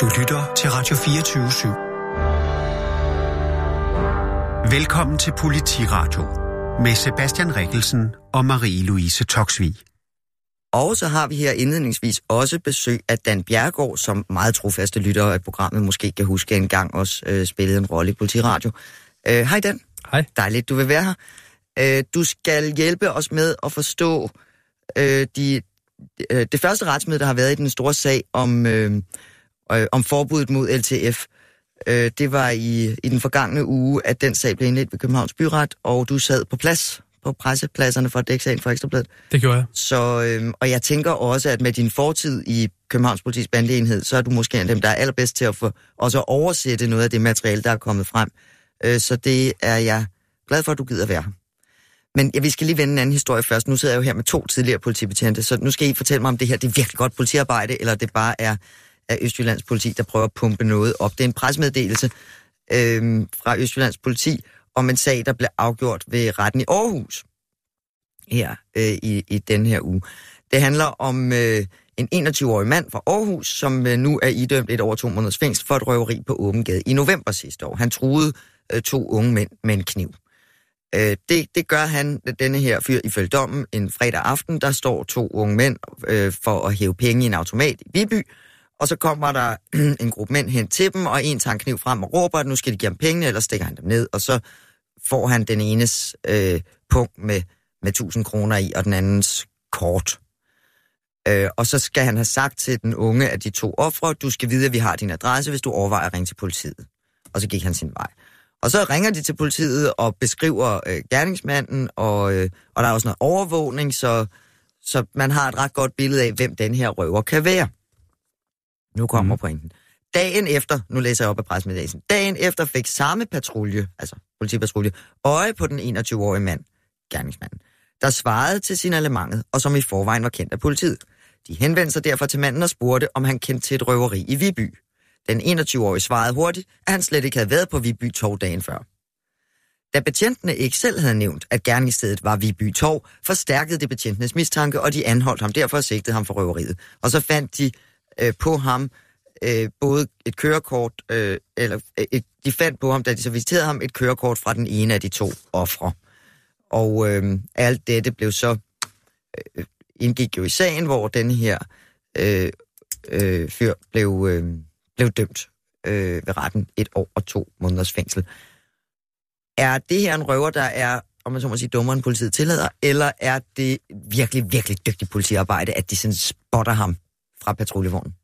Du lytter til Radio 24 /7. Velkommen til Politiradio med Sebastian Rikkelsen og Marie-Louise Toksvig. Og så har vi her indledningsvis også besøg af Dan Bjergård, som meget trofaste lytter af programmet måske kan huske en gang også øh, spillede en rolle i Politiradio. Øh, hej Dan. Hej. Dejligt, du vil være her. Øh, du skal hjælpe os med at forstå øh, de, øh, det første retsmøde, der har været i den store sag om, øh, øh, om forbuddet mod LTF. Øh, det var i, i den forgangne uge, at den sag blev indledt ved Københavns Byret, og du sad på plads på pressepladserne for at dække sagen for Ekstrabladet. Det gjorde jeg. Så, øh, og jeg tænker også, at med din fortid i Københavns Politis bandeenhed, så er du måske en af dem, der er allerbedst til at få, også at oversætte noget af det materiale, der er kommet frem. Øh, så det er jeg glad for, at du gider være her. Men ja, vi skal lige vende en anden historie først. Nu sidder jeg jo her med to tidligere politibetjente, så nu skal I fortælle mig, om det her det er virkelig godt politiarbejde, eller det bare er af Østjyllands politi, der prøver at pumpe noget op. Det er en presmeddelelse øh, fra Østjyllands politi om en sag, der blev afgjort ved retten i Aarhus her øh, i, i den her uge. Det handler om øh, en 21-årig mand fra Aarhus, som øh, nu er idømt et over to måneders fængsel for et røveri på åben gade i november sidste år. Han truede øh, to unge mænd med en kniv. Øh, det, det gør han, denne her fyr, ifølge dommen, en fredag aften. Der står to unge mænd øh, for at hæve penge i en automat i Viby, og så kommer der en gruppe mænd hen til dem, og en tager en kniv frem og råber, at nu skal de give ham pengene, eller stikker han dem ned, og så får han den enes øh, punkt med, med 1000 kroner i, og den andens kort. Øh, og så skal han have sagt til den unge af de to ofre, du skal vide, at vi har din adresse, hvis du overvejer at ringe til politiet. Og så gik han sin vej. Og så ringer de til politiet og beskriver øh, gerningsmanden, og, øh, og der er også noget overvågning, så, så man har et ret godt billede af, hvem den her røver kan være. Nu kommer mm. pointen. Dagen efter, nu læser jeg op af pressemeddelelsen, dagen efter fik samme patrulje, altså politipatrulje, øje på den 21-årige mand, gerningsmanden, der svarede til signalementet, og som i forvejen var kendt af politiet. De henvendte sig derfor til manden og spurgte, om han kendte til et røveri i Viby. Den 21-årige svarede hurtigt, at han slet ikke havde været på Viby Torv dagen før. Da betjentene ikke selv havde nævnt, at gerningsstedet var Viby Torv, forstærkede det betjentenes mistanke, og de anholdt ham derfor og sigtede ham for røveriet. Og så fandt de øh, på ham øh, både et kørekort, øh, eller øh, et, de fandt på ham, da de så visiterede ham, et kørekort fra den ene af de to ofre. Og øh, alt dette blev så øh, øh, indgik jo i sagen, hvor den her øh, øh, fyr blev, øh, blev dømt øh, ved retten et år og to måneders fængsel. Er det her en røver, der er, om man så må sige, dummere end politiet tillader, eller er det virkelig, virkelig dygtigt politiarbejde, at de sådan spotter ham fra patruljevognen?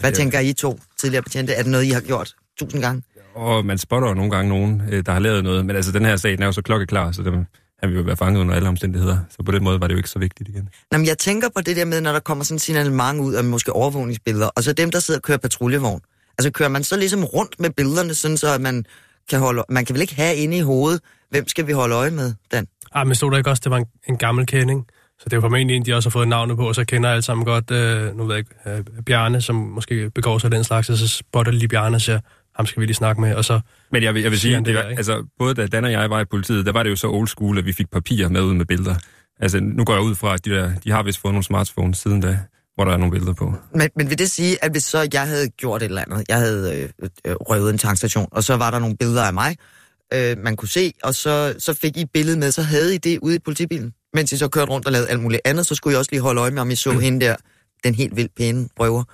Hvad tænker I to tidligere betjente? Er det noget, I har gjort tusind gange? Og man spotter jo nogle gange nogen, øh, der har lavet noget, men altså den her sag den er jo så klokkeklar, så det, han vil jo være fanget under alle omstændigheder. Så på den måde var det jo ikke så vigtigt igen. Nå, men jeg tænker på det der med, når der kommer sådan signalement ud af måske overvågningsbilleder, og så dem, der sidder og kører patruljevogn. Altså kører man så ligesom rundt med billederne, sådan så at man kan holde... Man kan vel ikke have inde i hovedet, hvem skal vi holde øje med, Dan? Ah, men stod der ikke også, det var en, en gammel kending? Så det er jo formentlig en, de også har fået navnet på, og så kender alle sammen godt, øh, nu ved jeg ikke, øh, Bjarne, som måske begår sig den slags, og så spotter de lige Bjarne og siger, ham skal vi lige snakke med, og så... Men jeg vil, jeg vil sige, det var, altså, både da Dan og jeg var i politiet, der var det jo så old school, at vi fik papirer med ud med billeder. Altså, nu går jeg ud fra, at de, der, de har vist fået nogle smartphones siden da, hvor der er nogle billeder på. Men, men vil det sige, at hvis så jeg havde gjort et eller andet, jeg havde øh, øh, røvet en tankstation, og så var der nogle billeder af mig, øh, man kunne se, og så, så fik I billedet med, så havde I det ude i politibilen, mens I så kørte rundt og lavede alt muligt andet, så skulle I også lige holde øje med, om I så mm. hende der, den helt vildt pæne røver.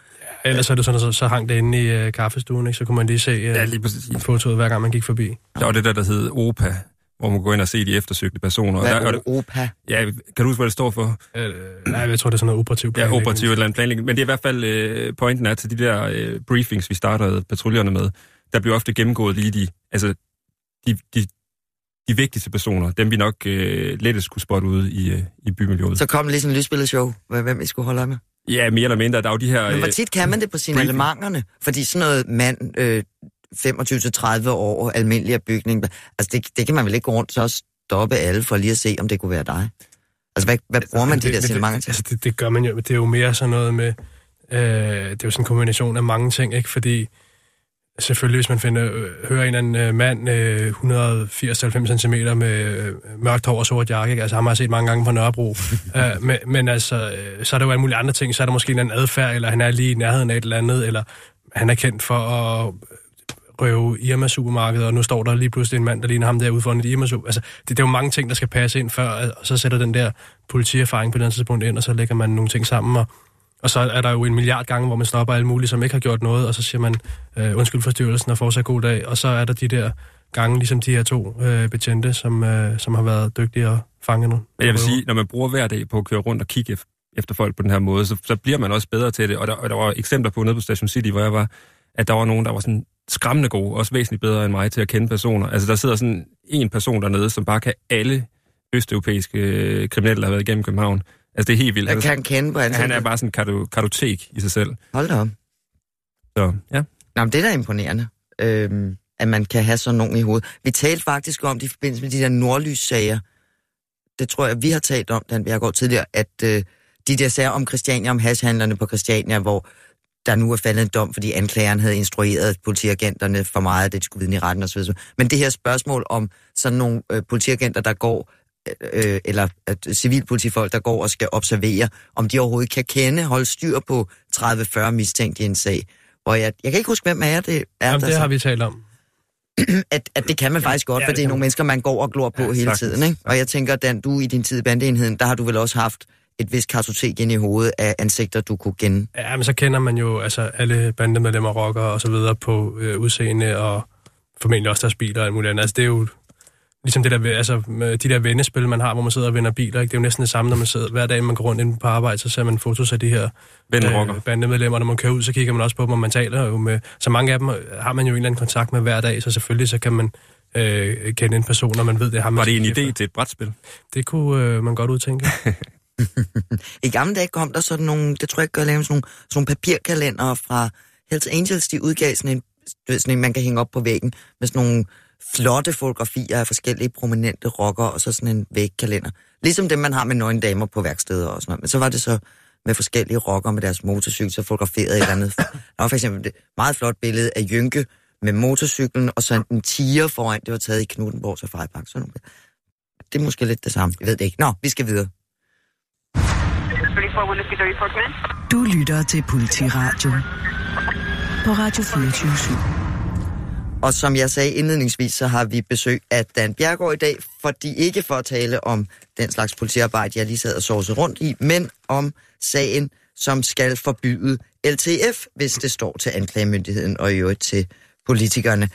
Ellers er det sådan, så, så hang det inde i øh, kaffestuen, ikke? så kunne man lige se øh, Ja, lige præcis. fotoet, hver gang man gik forbi. Der var det der, der hed OPA, hvor man går ind og se de eftersøgte personer. Hvad og der, er det, OPA? ja, kan du huske, hvad det står for? Øh, nej, jeg tror, det er sådan noget operativ Ja, planlægning. operativ eller en planlægning. Men det er i hvert fald, øh, pointen er til de der øh, briefings, vi startede patruljerne med, der bliver ofte gennemgået lige de, altså, de, de, de vigtigste personer, dem vi nok øh, lettest kunne spotte ude i, øh, i bymiljøet. Så kom lige sådan en lysbilledshow, hvem I skulle holde øje med. Ja, mere eller mindre. Der er jo de her... Men hvor øh, tit kan man det på signalementerne? Fordi sådan noget mand, øh, 25-30 år, almindelig af bygning, altså det, det kan man vel ikke gå rundt så stoppe alle for lige at se, om det kunne være dig? Altså hvad, hvad bruger man de det, der men signalementer det, til? altså, det, det gør man jo. Det er jo mere sådan noget med... Øh, det er jo sådan en kombination af mange ting, ikke? Fordi selvfølgelig, hvis man finder, øh, hører en eller anden øh, mand øh, 180-90 cm med øh, mørkt hår og sort jakke, ikke? altså ham har jeg set mange gange på Nørrebro. øh, men, men altså, øh, så er der jo alle mulige andre ting. Så er der måske en eller anden adfærd, eller han er lige i nærheden af et eller andet, eller han er kendt for at røve Irma supermarkedet, og nu står der lige pludselig en mand, der ligner ham der ude foran et Irma Altså, det, det, er jo mange ting, der skal passe ind før, og så sætter den der politierfaring på den tidspunkt ind, og så lægger man nogle ting sammen, og, og så er der jo en milliard gange, hvor man stopper alle mulige, som ikke har gjort noget, og så siger man, øh, undskyld for styrelsen, og fortsat god dag, og så er der de der gange, ligesom de her to øh, betjente, som, øh, som har været dygtige at fange. Men jeg vil sige, når man bruger hver dag på at køre rundt og kigge efter folk på den her måde, så, så bliver man også bedre til det. Og der, og der var eksempler på nede på Station City, hvor jeg var, at der var nogen, der var sådan skræmmende gode, også væsentligt bedre end mig til at kende personer. Altså, der sidder sådan en person dernede, som bare kan alle østeuropæiske øh, kriminelle, der har været igennem København. Altså, det er helt vildt. Jeg kan kende på Han er bare sådan en kartotek i sig selv. Hold da op. Så, ja. Nå, men det er da imponerende, øhm, at man kan have sådan nogen i hovedet. Vi talte faktisk om det i forbindelse med de der nordlyssager. Det tror jeg, vi har talt om, Dan Bjergård tidligere, at øh, de der sager om Christiania, om hashhandlerne på Christiania, hvor der nu er faldet en dom, fordi anklageren havde instrueret politiagenterne for meget, at det skulle vidne i retten osv. Men det her spørgsmål om sådan nogle øh, politiagenter, der går, øh, eller at civilpolitifolk, der går og skal observere, om de overhovedet kan kende, holde styr på 30-40 mistænkte i en sag. Og jeg, jeg kan ikke huske, hvem er det er. Jamen, det har vi talt om. at, at det kan man faktisk godt, ja, for det er nogle mennesker, man går og glor på ja, hele sagtens. tiden. Ikke? Og jeg tænker, Dan, du i din tid i bandeenheden, der har du vel også haft et vist kartotek ind i hovedet af ansigter, du kunne kende? Ja, men så kender man jo altså alle bandemedlemmer, rockere og så videre på øh, udseende og formentlig også deres biler og alt muligt andet. Altså det er jo ligesom det der, altså, de der vennespil, man har, hvor man sidder og vender biler. Ikke? Det er jo næsten det samme, når man sidder hver dag, man går rundt ind på arbejde, så ser man fotos af de her øh, bandemedlemmer. Når man kører ud, så kigger man også på dem, og man taler jo med... Så mange af dem har man jo en eller anden kontakt med hver dag, så selvfølgelig så kan man øh, kende en person, når man ved, det har man... Var det en idé efter. til et brætspil? Det kunne øh, man godt udtænke. I gamle dage kom der sådan nogle, det tror jeg ikke, jeg lave sådan nogle, sådan nogle papirkalender fra Hells Angels, de udgav sådan en, sådan en, man kan hænge op på væggen, med sådan nogle flotte fotografier af forskellige prominente rockere, og så sådan en vægkalender. Ligesom dem, man har med nøgne damer på værksteder og sådan noget. Men så var det så med forskellige rockere med deres motorcykel, så fotograferet et eller andet. Der var for eksempel et meget flot billede af Jynke med motorcyklen, og så en tiger foran, det var taget i Knudenborg Safari Sådan det er måske lidt det samme. Jeg ved det ikke. Nå, vi skal videre. Du lytter til Politiradio på Radio 24 og som jeg sagde indledningsvis, så har vi besøg af Dan Bjergård i dag, fordi ikke for at tale om den slags politiarbejde, jeg lige sad og sovset rundt i, men om sagen, som skal forbyde LTF, hvis det står til anklagemyndigheden og i øvrigt til politikerne.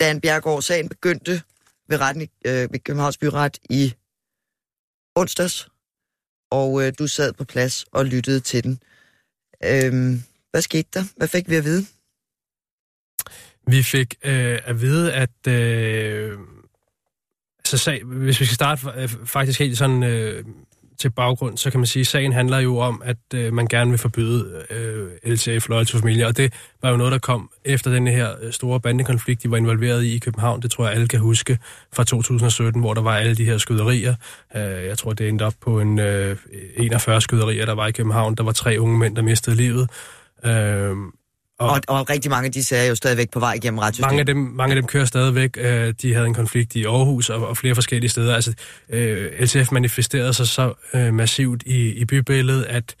Dan Bjergård, sagen begyndte ved, retten, øh, ved Københavns Byret i onsdags, og øh, du sad på plads og lyttede til den. Øhm, hvad skete der? Hvad fik vi at vide? Vi fik øh, at vide, at øh, så sag, hvis vi skal starte øh, faktisk helt sådan øh, til baggrund, så kan man sige, at sagen handler jo om, at øh, man gerne vil forbyde øh, LTF, Loyal to Familie, og det var jo noget, der kom efter den her øh, store bandekonflikt, de var involveret i i København. Det tror jeg, alle kan huske fra 2017, hvor der var alle de her skyderier. Øh, jeg tror, det endte op på en øh, 41 skyderier, der var i København. Der var tre unge mænd, der mistede livet. Øh, og, og, og rigtig mange af de sager er jo stadigvæk på vej igennem retssystemet. Mange af dem, mange af dem kører stadigvæk. Øh, de havde en konflikt i Aarhus og, og flere forskellige steder. Altså, øh, LTF manifesterede sig så øh, massivt i, i bybilledet, at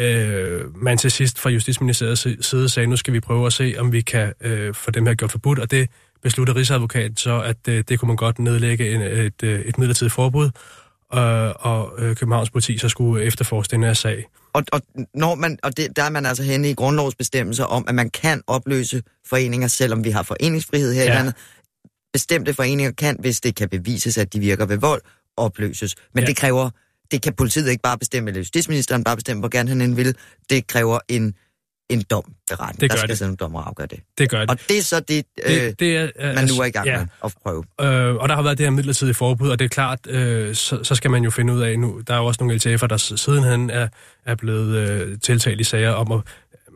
øh, man til sidst fra Justitsministeriets side sagde, nu skal vi prøve at se, om vi kan øh, få dem her gjort forbudt. Og det beslutter Rigsadvokat så, at øh, det kunne man godt nedlægge en, et, et, et midlertidigt forbud. Øh, og øh, Københavns politi så skulle efterforske den her sag. Og, og, når man, og det, der er man altså henne i grundlovsbestemmelser om, at man kan opløse foreninger, selvom vi har foreningsfrihed her ja. i landet. Bestemte foreninger kan, hvis det kan bevises, at de virker ved vold, opløses. Men ja. det kræver, det kan politiet ikke bare bestemme, eller justitsministeren bare bestemme, hvor gerne han vil. Det kræver en en dom ved retten. Det gør der skal det. sådan en dommer afgøre det. Det gør det. Og det er så det, øh, det er, man nu er i gang ja. med at prøve. Øh, og der har været det her midlertidige forbud, og det er klart, øh, så, så skal man jo finde ud af nu, der er jo også nogle LTF'er, der sidenhen er, er blevet øh, tiltalt i sager om at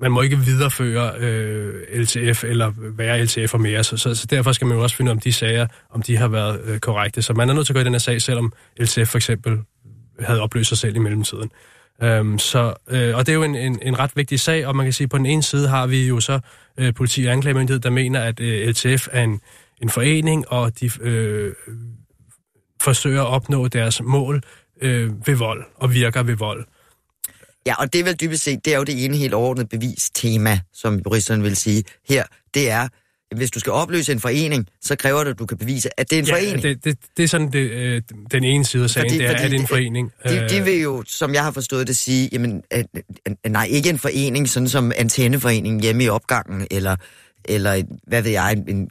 man må ikke videreføre øh, LTF eller være LTF og mere, så, så, så derfor skal man jo også finde ud af, om de sager, om de har været øh, korrekte. Så man er nødt til at gå i den her sag, selvom LTF for eksempel havde opløst sig selv i mellemtiden. Øhm, så, øh, og det er jo en, en, en ret vigtig sag, og man kan sige, at på den ene side har vi jo så øh, politi og anklagemyndighed, der mener, at øh, LTF er en, en forening, og de øh, forsøger at opnå deres mål øh, ved vold, og virker ved vold. Ja, og det er vel dybest set, det er jo det ene helt overordnede bevistema, som juristerne vil sige her, det er, hvis du skal opløse en forening, så kræver det, at du kan bevise, at det er en ja, forening. Det, det, det er sådan det, øh, den ene side af sagen, fordi, det er, fordi, at det er en forening. De, de vil jo, som jeg har forstået det, sige, jamen, at, at, nej, ikke en forening, sådan som antenneforeningen hjemme i opgangen, eller, eller hvad ved jeg, en, en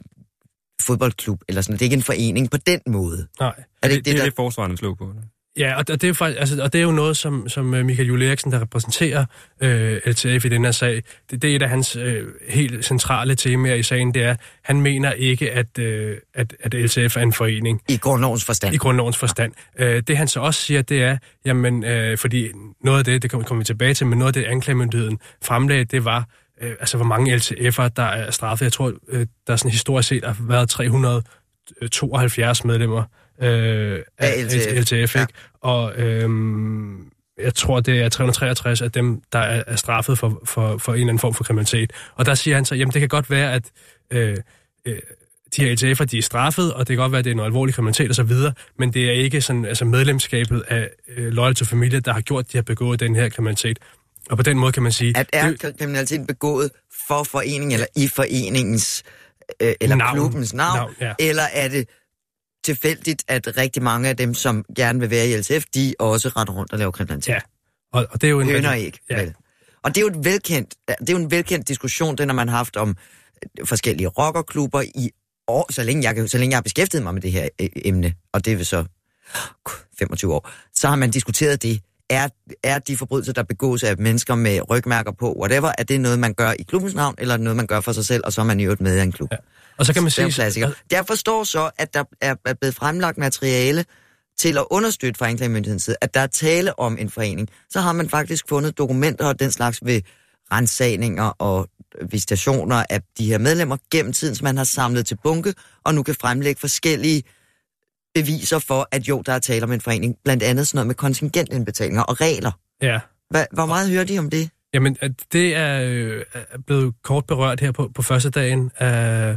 fodboldklub, eller sådan. Det er ikke en forening på den måde. Nej, er det, det, det, det er der... det, forsvarende slå på. Ja, og det er, faktisk, altså, og det er jo noget, som, som øh, Michael Julie Eriksen, der repræsenterer øh, LTF i den her sag, det, det er et af hans øh, helt centrale temaer i sagen, det er, han mener ikke, at, øh, at, at LTF er en forening. I grundlovens forstand. I grundlovens forstand. Ja. Øh, det han så også siger, det er, jamen, øh, fordi noget af det, det kommer vi tilbage til, men noget af det, anklagemyndigheden fremlagde, det var, øh, altså hvor mange LTF'er, der er straffet. Jeg tror, øh, der er sådan historisk set har været 372 medlemmer øh, af LTF, LTF ikke? Ja. Og øhm, jeg tror, det er 363 af dem, der er, er straffet for, for, for en eller anden form for kriminalitet. Og der siger han så, jamen det kan godt være, at øh, øh, de her LTF'er, de er straffet, og det kan godt være, at det er noget alvorlig kriminalitet osv., men det er ikke sådan, altså medlemskabet af øh, Loyal to Familie, der har gjort, at de har begået den her kriminalitet. Og på den måde kan man sige... At er det, kriminaliteten begået for foreningen, eller i foreningens, øh, eller navn, klubbens navn, navn ja. eller er det tilfældigt, at rigtig mange af dem, som gerne vil være i LTF, de også retter rundt og laver kriminalitet. Ja, og, og det er jo en... Høner ikke, ja. vel? Og det er jo et velkendt, det er jo en velkendt diskussion, den har man haft om øh, forskellige rockerklubber i år, så længe jeg, så længe jeg har beskæftiget mig med det her øh, emne, og det vil så 25 år, så har man diskuteret det. Er, er de forbrydelser, der begås af mennesker med rygmærker på, whatever, er det noget, man gør i klubbens navn, eller noget, man gør for sig selv, og så er man i øvrigt med i en klub? Ja. Og så kan man sige... Er Jeg forstår så, at der er blevet fremlagt materiale til at understøtte fra anklagemyndighedens side, at der er tale om en forening. Så har man faktisk fundet dokumenter og den slags ved rensagninger og visitationer af de her medlemmer gennem tiden, som man har samlet til bunke, og nu kan fremlægge forskellige beviser for, at jo, der er tale om en forening. Blandt andet sådan noget med kontingentindbetalinger og regler. Ja. Hva, hvor meget hører de om det? Jamen, det er, øh, blevet kort berørt her på, på første dagen. Uh,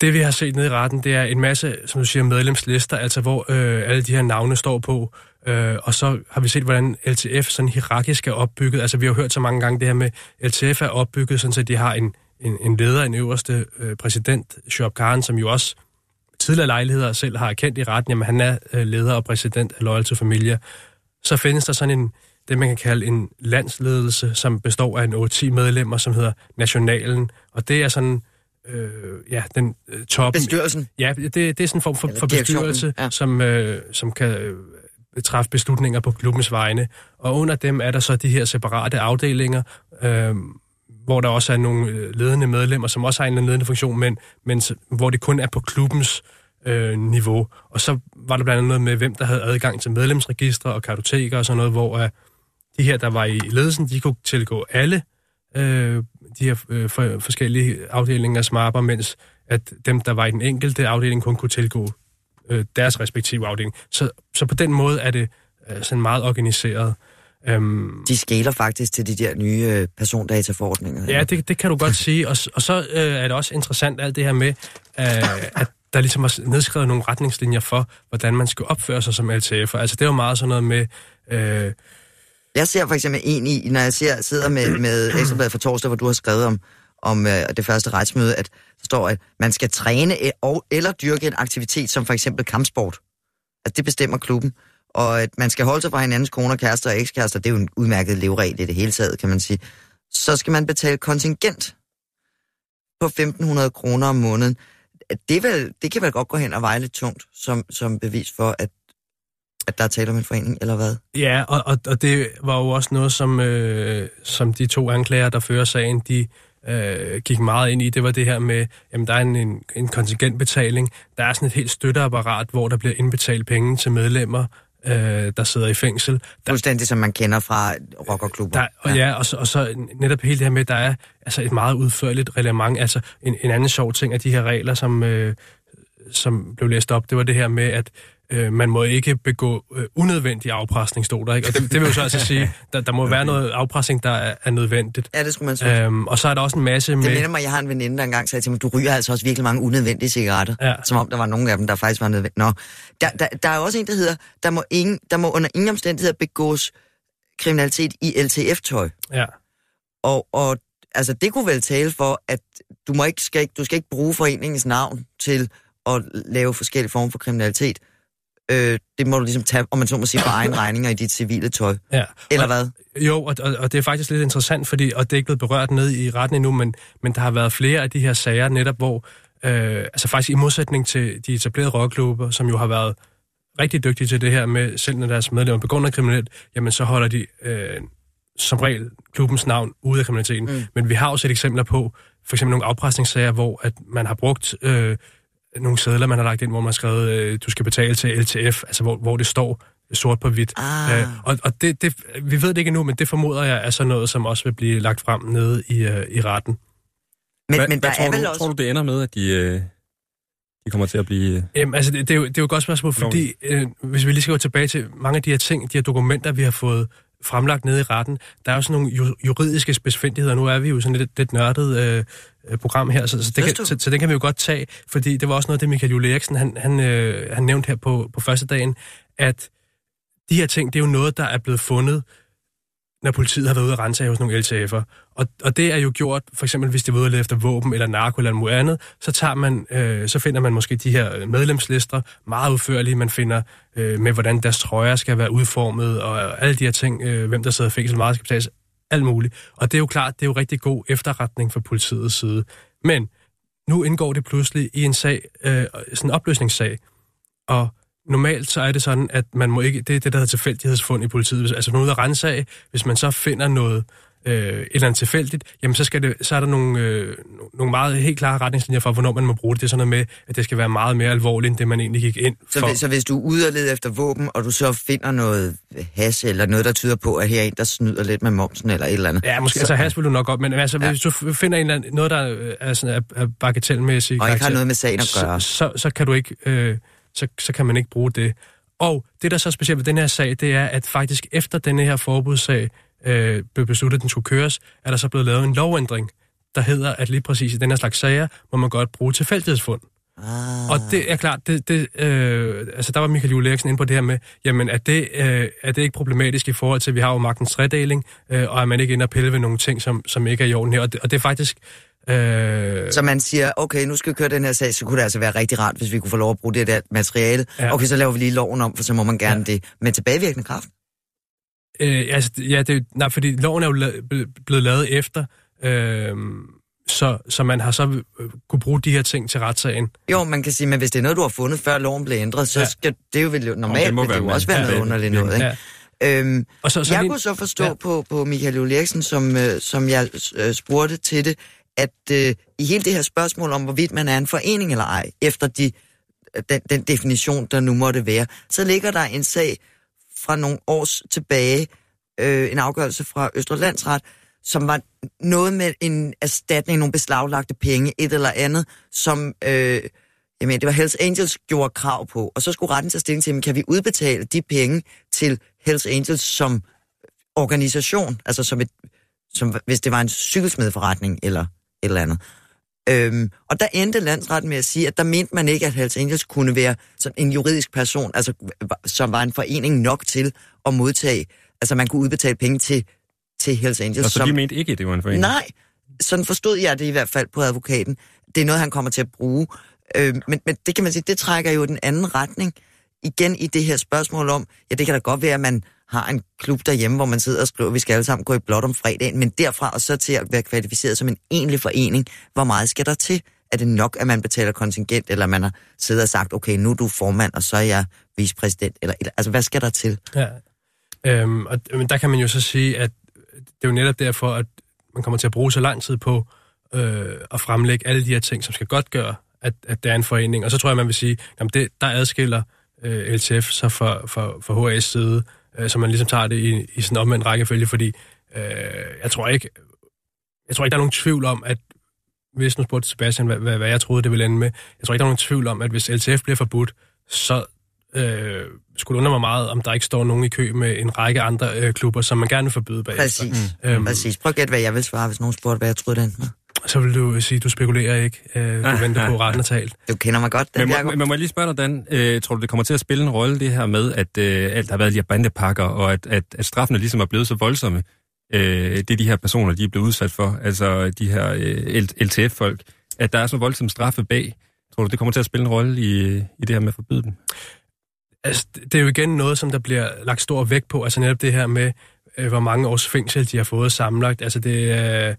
det, vi har set nede i retten, det er en masse, som du siger, medlemslister, altså hvor øh, alle de her navne står på. Øh, og så har vi set, hvordan LTF sådan hierarkisk er opbygget. Altså, vi har hørt så mange gange det her med, LTF er opbygget sådan, at de har en, en, en leder, en øverste øh, præsident, Shoaib Khan, som jo også tidligere lejligheder selv har erkendt i retten, jamen han er øh, leder og præsident af Loyal to Familia. Så findes der sådan en, det, man kan kalde en landsledelse, som består af en 8-10 medlemmer, som hedder Nationalen. Og det er sådan, øh, ja, den øh, toppen... Bestyrelsen? Ja, det, det er sådan en form for, for bestyrelse, ja. som, øh, som kan øh, træffe beslutninger på klubbens vegne. Og under dem er der så de her separate afdelinger, øh, hvor der også er nogle øh, ledende medlemmer, som også har en ledende funktion, men, men hvor det kun er på klubbens øh, niveau. Og så var der blandt andet noget med, hvem der havde adgang til medlemsregistre og kartoteker og sådan noget, hvor øh, de her, der var i ledelsen, de kunne tilgå alle øh, de her øh, for, forskellige afdelinger smarper, mens at dem, der var i den enkelte afdeling, kun kunne tilgå øh, deres respektive afdeling. Så, så på den måde er det øh, sådan meget organiseret. Øhm, de skæler faktisk til de der nye øh, persondataforordninger. Ja, det, det kan du godt sige. Og, og så øh, er det også interessant alt det her med, øh, at der ligesom er nedskrevet nogle retningslinjer for, hvordan man skal opføre sig som LTF'er. Altså det er jo meget sådan noget med... Øh, jeg ser for eksempel en i, når jeg ser, sidder med, med Ekstrabladet for torsdag, hvor du har skrevet om, om øh, det første retsmøde, at der står, at man skal træne og, eller dyrke en aktivitet, som for eksempel kampsport. At det bestemmer klubben. Og at man skal holde sig fra hinandens koner, kærester og ekskærester, det er jo en udmærket leveregel i det hele taget, kan man sige. Så skal man betale kontingent på 1.500 kroner om måneden. Det, vel, det kan vel godt gå hen og veje lidt tungt som, som bevis for, at at der er tale om en forening, eller hvad? Ja, og, og, og det var jo også noget, som, øh, som de to anklager, der fører sagen, de øh, gik meget ind i. Det var det her med, jamen der er en, en, en kontingentbetaling. Der er sådan et helt støtteapparat, hvor der bliver indbetalt penge til medlemmer, øh, der sidder i fængsel. Der, Fuldstændig som man kender fra rockerklubber. Der, og ja, ja og, så, og så netop hele det her med, der er altså et meget udførligt reglement. Altså en, en anden sjov ting af de her regler, som, øh, som blev læst op, det var det her med, at øh, man må ikke begå øh, unødvendig afpresning, stod der. Ikke? Og det, det vil jo så altså sige, der, der må være noget afpresning, der er, er nødvendigt. Ja, det skulle man så. Øhm, og så er der også en masse med... Det minder mig, jeg har en veninde, der engang sagde til mig, du ryger altså også virkelig mange unødvendige cigaretter. Ja. Som om der var nogle af dem, der faktisk var nødvendige. Nå, der, der, der er også en, der hedder, der må, ingen, der må under ingen omstændigheder begås kriminalitet i LTF-tøj. Ja. Og, og altså, det kunne vel tale for, at du, må ikke, skal, ikke, du skal ikke bruge foreningens navn til at lave forskellige former for kriminalitet. Øh, det må du ligesom tage, om man så må sige, på egen regninger i dit civile tøj. Ja. Eller og, hvad? Jo, og, og, og det er faktisk lidt interessant, fordi, og det er ikke blevet berørt ned i retten endnu, men, men der har været flere af de her sager netop, hvor, øh, altså faktisk i modsætning til de etablerede rockklubber, som jo har været rigtig dygtige til det her med, selv når deres medlemmer begår noget kriminelt, jamen så holder de øh, som regel klubbens navn ude af kriminaliteten. Mm. Men vi har også set eksempler på, for eksempel nogle afpresningssager, hvor at man har brugt øh, nogle sædler, man har lagt ind, hvor man har skrevet, øh, du skal betale til LTF, altså hvor, hvor det står sort på hvidt. Ah. Øh, og og det, det, vi ved det ikke endnu, men det formoder jeg er sådan noget, som også vil blive lagt frem nede i, øh, i retten. Men, Hvad, men der hvad tror, er vel du, også... tror du, det ender med, at de, øh, de kommer til at blive... Jamen, altså, det, det, er jo, det er jo et godt spørgsmål, fordi øh, hvis vi lige skal gå tilbage til mange af de her ting, de her dokumenter, vi har fået fremlagt nede i retten, der er jo sådan nogle ju- juridiske specifindigheder. Nu er vi jo sådan lidt, lidt nørdet øh, øh, program her, så, så, det kan, så, så den kan vi jo godt tage, fordi det var også noget, det Michael Julie Eriksen, han, han, øh, han nævnte her på, på første dagen, at de her ting, det er jo noget, der er blevet fundet, når politiet har været ude at rense hos nogle LTF'er. Og, og det er jo gjort, for eksempel hvis de er ude at lede efter våben eller narko eller noget andet, så, tager man, øh, så finder man måske de her øh, medlemslister meget udførlige. Man finder øh, med, hvordan deres trøjer skal være udformet, og alle de her ting, øh, hvem der sidder i fængsel, meget skal betales, alt muligt. Og det er jo klart, det er jo rigtig god efterretning fra politiets side. Men nu indgår det pludselig i en sag, øh, sådan en opløsningssag, og normalt så er det sådan, at man må ikke, det er det, der hedder tilfældighedsfund i politiet. Altså, når man er ude at rense af, hvis man så finder noget, øh, et eller andet tilfældigt, jamen så, skal det, så er der nogle, øh, nogle meget helt klare retningslinjer for, hvornår man må bruge det. Det er sådan noget med, at det skal være meget mere alvorligt, end det man egentlig gik ind Så, for. hvis, så hvis du er ude og lede efter våben, og du så finder noget hash, eller noget, der tyder på, at her er en, der snyder lidt med momsen, eller et eller andet. Ja, måske, så, altså has vil du nok godt, men altså, Ja. hvis du finder en eller anden, noget, der er, sådan, er, er bagatelmæssigt, Og ikke har noget med sagen at gøre. så, så, så kan du ikke, øh, så, så kan man ikke bruge det. Og det, der så er specielt ved den her sag, det er, at faktisk efter denne her forbudssag øh, blev besluttet, at den skulle køres, er der så blevet lavet en lovændring, der hedder, at lige præcis i den her slags sager, må man godt bruge tilfældighedsfund. Ah. Og det er klart, det, det, øh, altså der var Michael Juhl Eriksen inde på det her med, jamen er det, øh, er det ikke problematisk i forhold til, at vi har jo magtens tredeling, øh, og er man ikke inde og pille ved nogle ting, som, som ikke er i orden her. Og det, og det er faktisk... Øh, Så man siger, okay, nu skal vi køre den her sag, så kunne det altså være rigtig rart, hvis vi kunne få lov at bruge det der materiale. Ja. Okay, så laver vi lige loven om, for så må man gerne Ja. det. Men tilbagevirkende kraft? øh, altså, ja, det, nej, fordi loven er jo la- ble- blevet lavet efter, øh, så, så man har så øh, kunne bruge de her ting til retssagen. Jo, man kan sige, men hvis det er noget, du har fundet, før loven blev ændret, så Ja. skal det jo vel jo normalt, det må vil det jo også være Ja, noget underligt noget, ikke? Ja. Øhm, Og så, så jeg lige- kunne så forstå Ja. på, på Michael Juhl Eriksen, som, øh, som jeg øh, spurgte til det, at øh, i hele det her spørgsmål om, hvorvidt man er en forening eller ej, efter de, øh, den, den definition, der nu måtte være, så ligger der en sag fra nogle års tilbage, øh, en afgørelse fra Østre Landsret, som var noget med en erstatning, nogle beslaglagte penge, et eller andet, som øh, jamen, det var Hells Angels gjorde krav på. Og så skulle retten tage stilling til, kan vi udbetale de penge til Hells Angels som organisation, altså som et, som, hvis det var en cykelsmedforretning eller et eller andet. Øhm, og der endte landsretten med at sige, at der mente man ikke, at Hells Angels kunne være sådan en juridisk person, altså som var en forening nok til at modtage, altså man kunne udbetale penge til, til Hells Angels. og så som, de mente ikke, at det var en forening? Nej, sådan forstod jeg det i hvert fald på advokaten. Det er noget, han kommer til at bruge. Øh, men, men det kan man sige, det trækker jo den anden retning. Igen i det her spørgsmål om, ja, det kan da godt være, at man har en klub derhjemme, hvor man sidder og skriver, at vi skal alle sammen gå i blot om fredagen, men derfra og så til at være kvalificeret som en egentlig forening, hvor meget skal der til? Er det nok, at man betaler kontingent, eller man har siddet og sagt, okay, nu er du formand, og så er jeg vicepræsident, eller, eller altså, hvad skal der til? Ja. Øhm, og, men der kan man jo så sige, at det er jo netop derfor, at man kommer til at bruge så lang tid på øh, at fremlægge alle de her ting, som skal godt gøre, at, at det er en forening. Og så tror jeg, man vil sige, at det, der adskiller øh, LTF så for, for, for HA's side, øh, så man ligesom tager det i, i sådan en omvendt rækkefølge, fordi øh, jeg tror ikke, jeg tror ikke, der er nogen tvivl om, at hvis nu spurgte Sebastian, hvad, hvad, hvad jeg troede, det ville ende med, jeg tror ikke, der er nogen tvivl om, at hvis LTF bliver forbudt, så øh, skulle undre mig meget, om der ikke står nogen i kø med en række andre øh, klubber, som man gerne vil forbyde bagefter. Præcis. Øhm, Præcis. Prøv at gætte, hvad jeg vil svare, hvis nogen spurgte, hvad jeg troede, det endte med. Så vil du sige, at du spekulerer ikke. Øh, du venter på retten og talt. Du kender mig godt, Dan men, må, men må jeg lige spørge dig, Dan, øh, tror du, det kommer til at spille en rolle, det her med, at øh, alt har været de her bandepakker, og at, at, at straffene ligesom er blevet så voldsomme? Øh, det de her personer, de er blevet udsat for, altså de her øh, LTF-folk, at der er så voldsomme straffe bag. Tror du, det kommer til at spille en rolle i, i det her med at forbyde dem? Altså, det er jo igen noget, som der bliver lagt stor vægt på, altså netop det her med, øh, hvor mange års fængsel de har fået sammenlagt. Altså det er... Øh,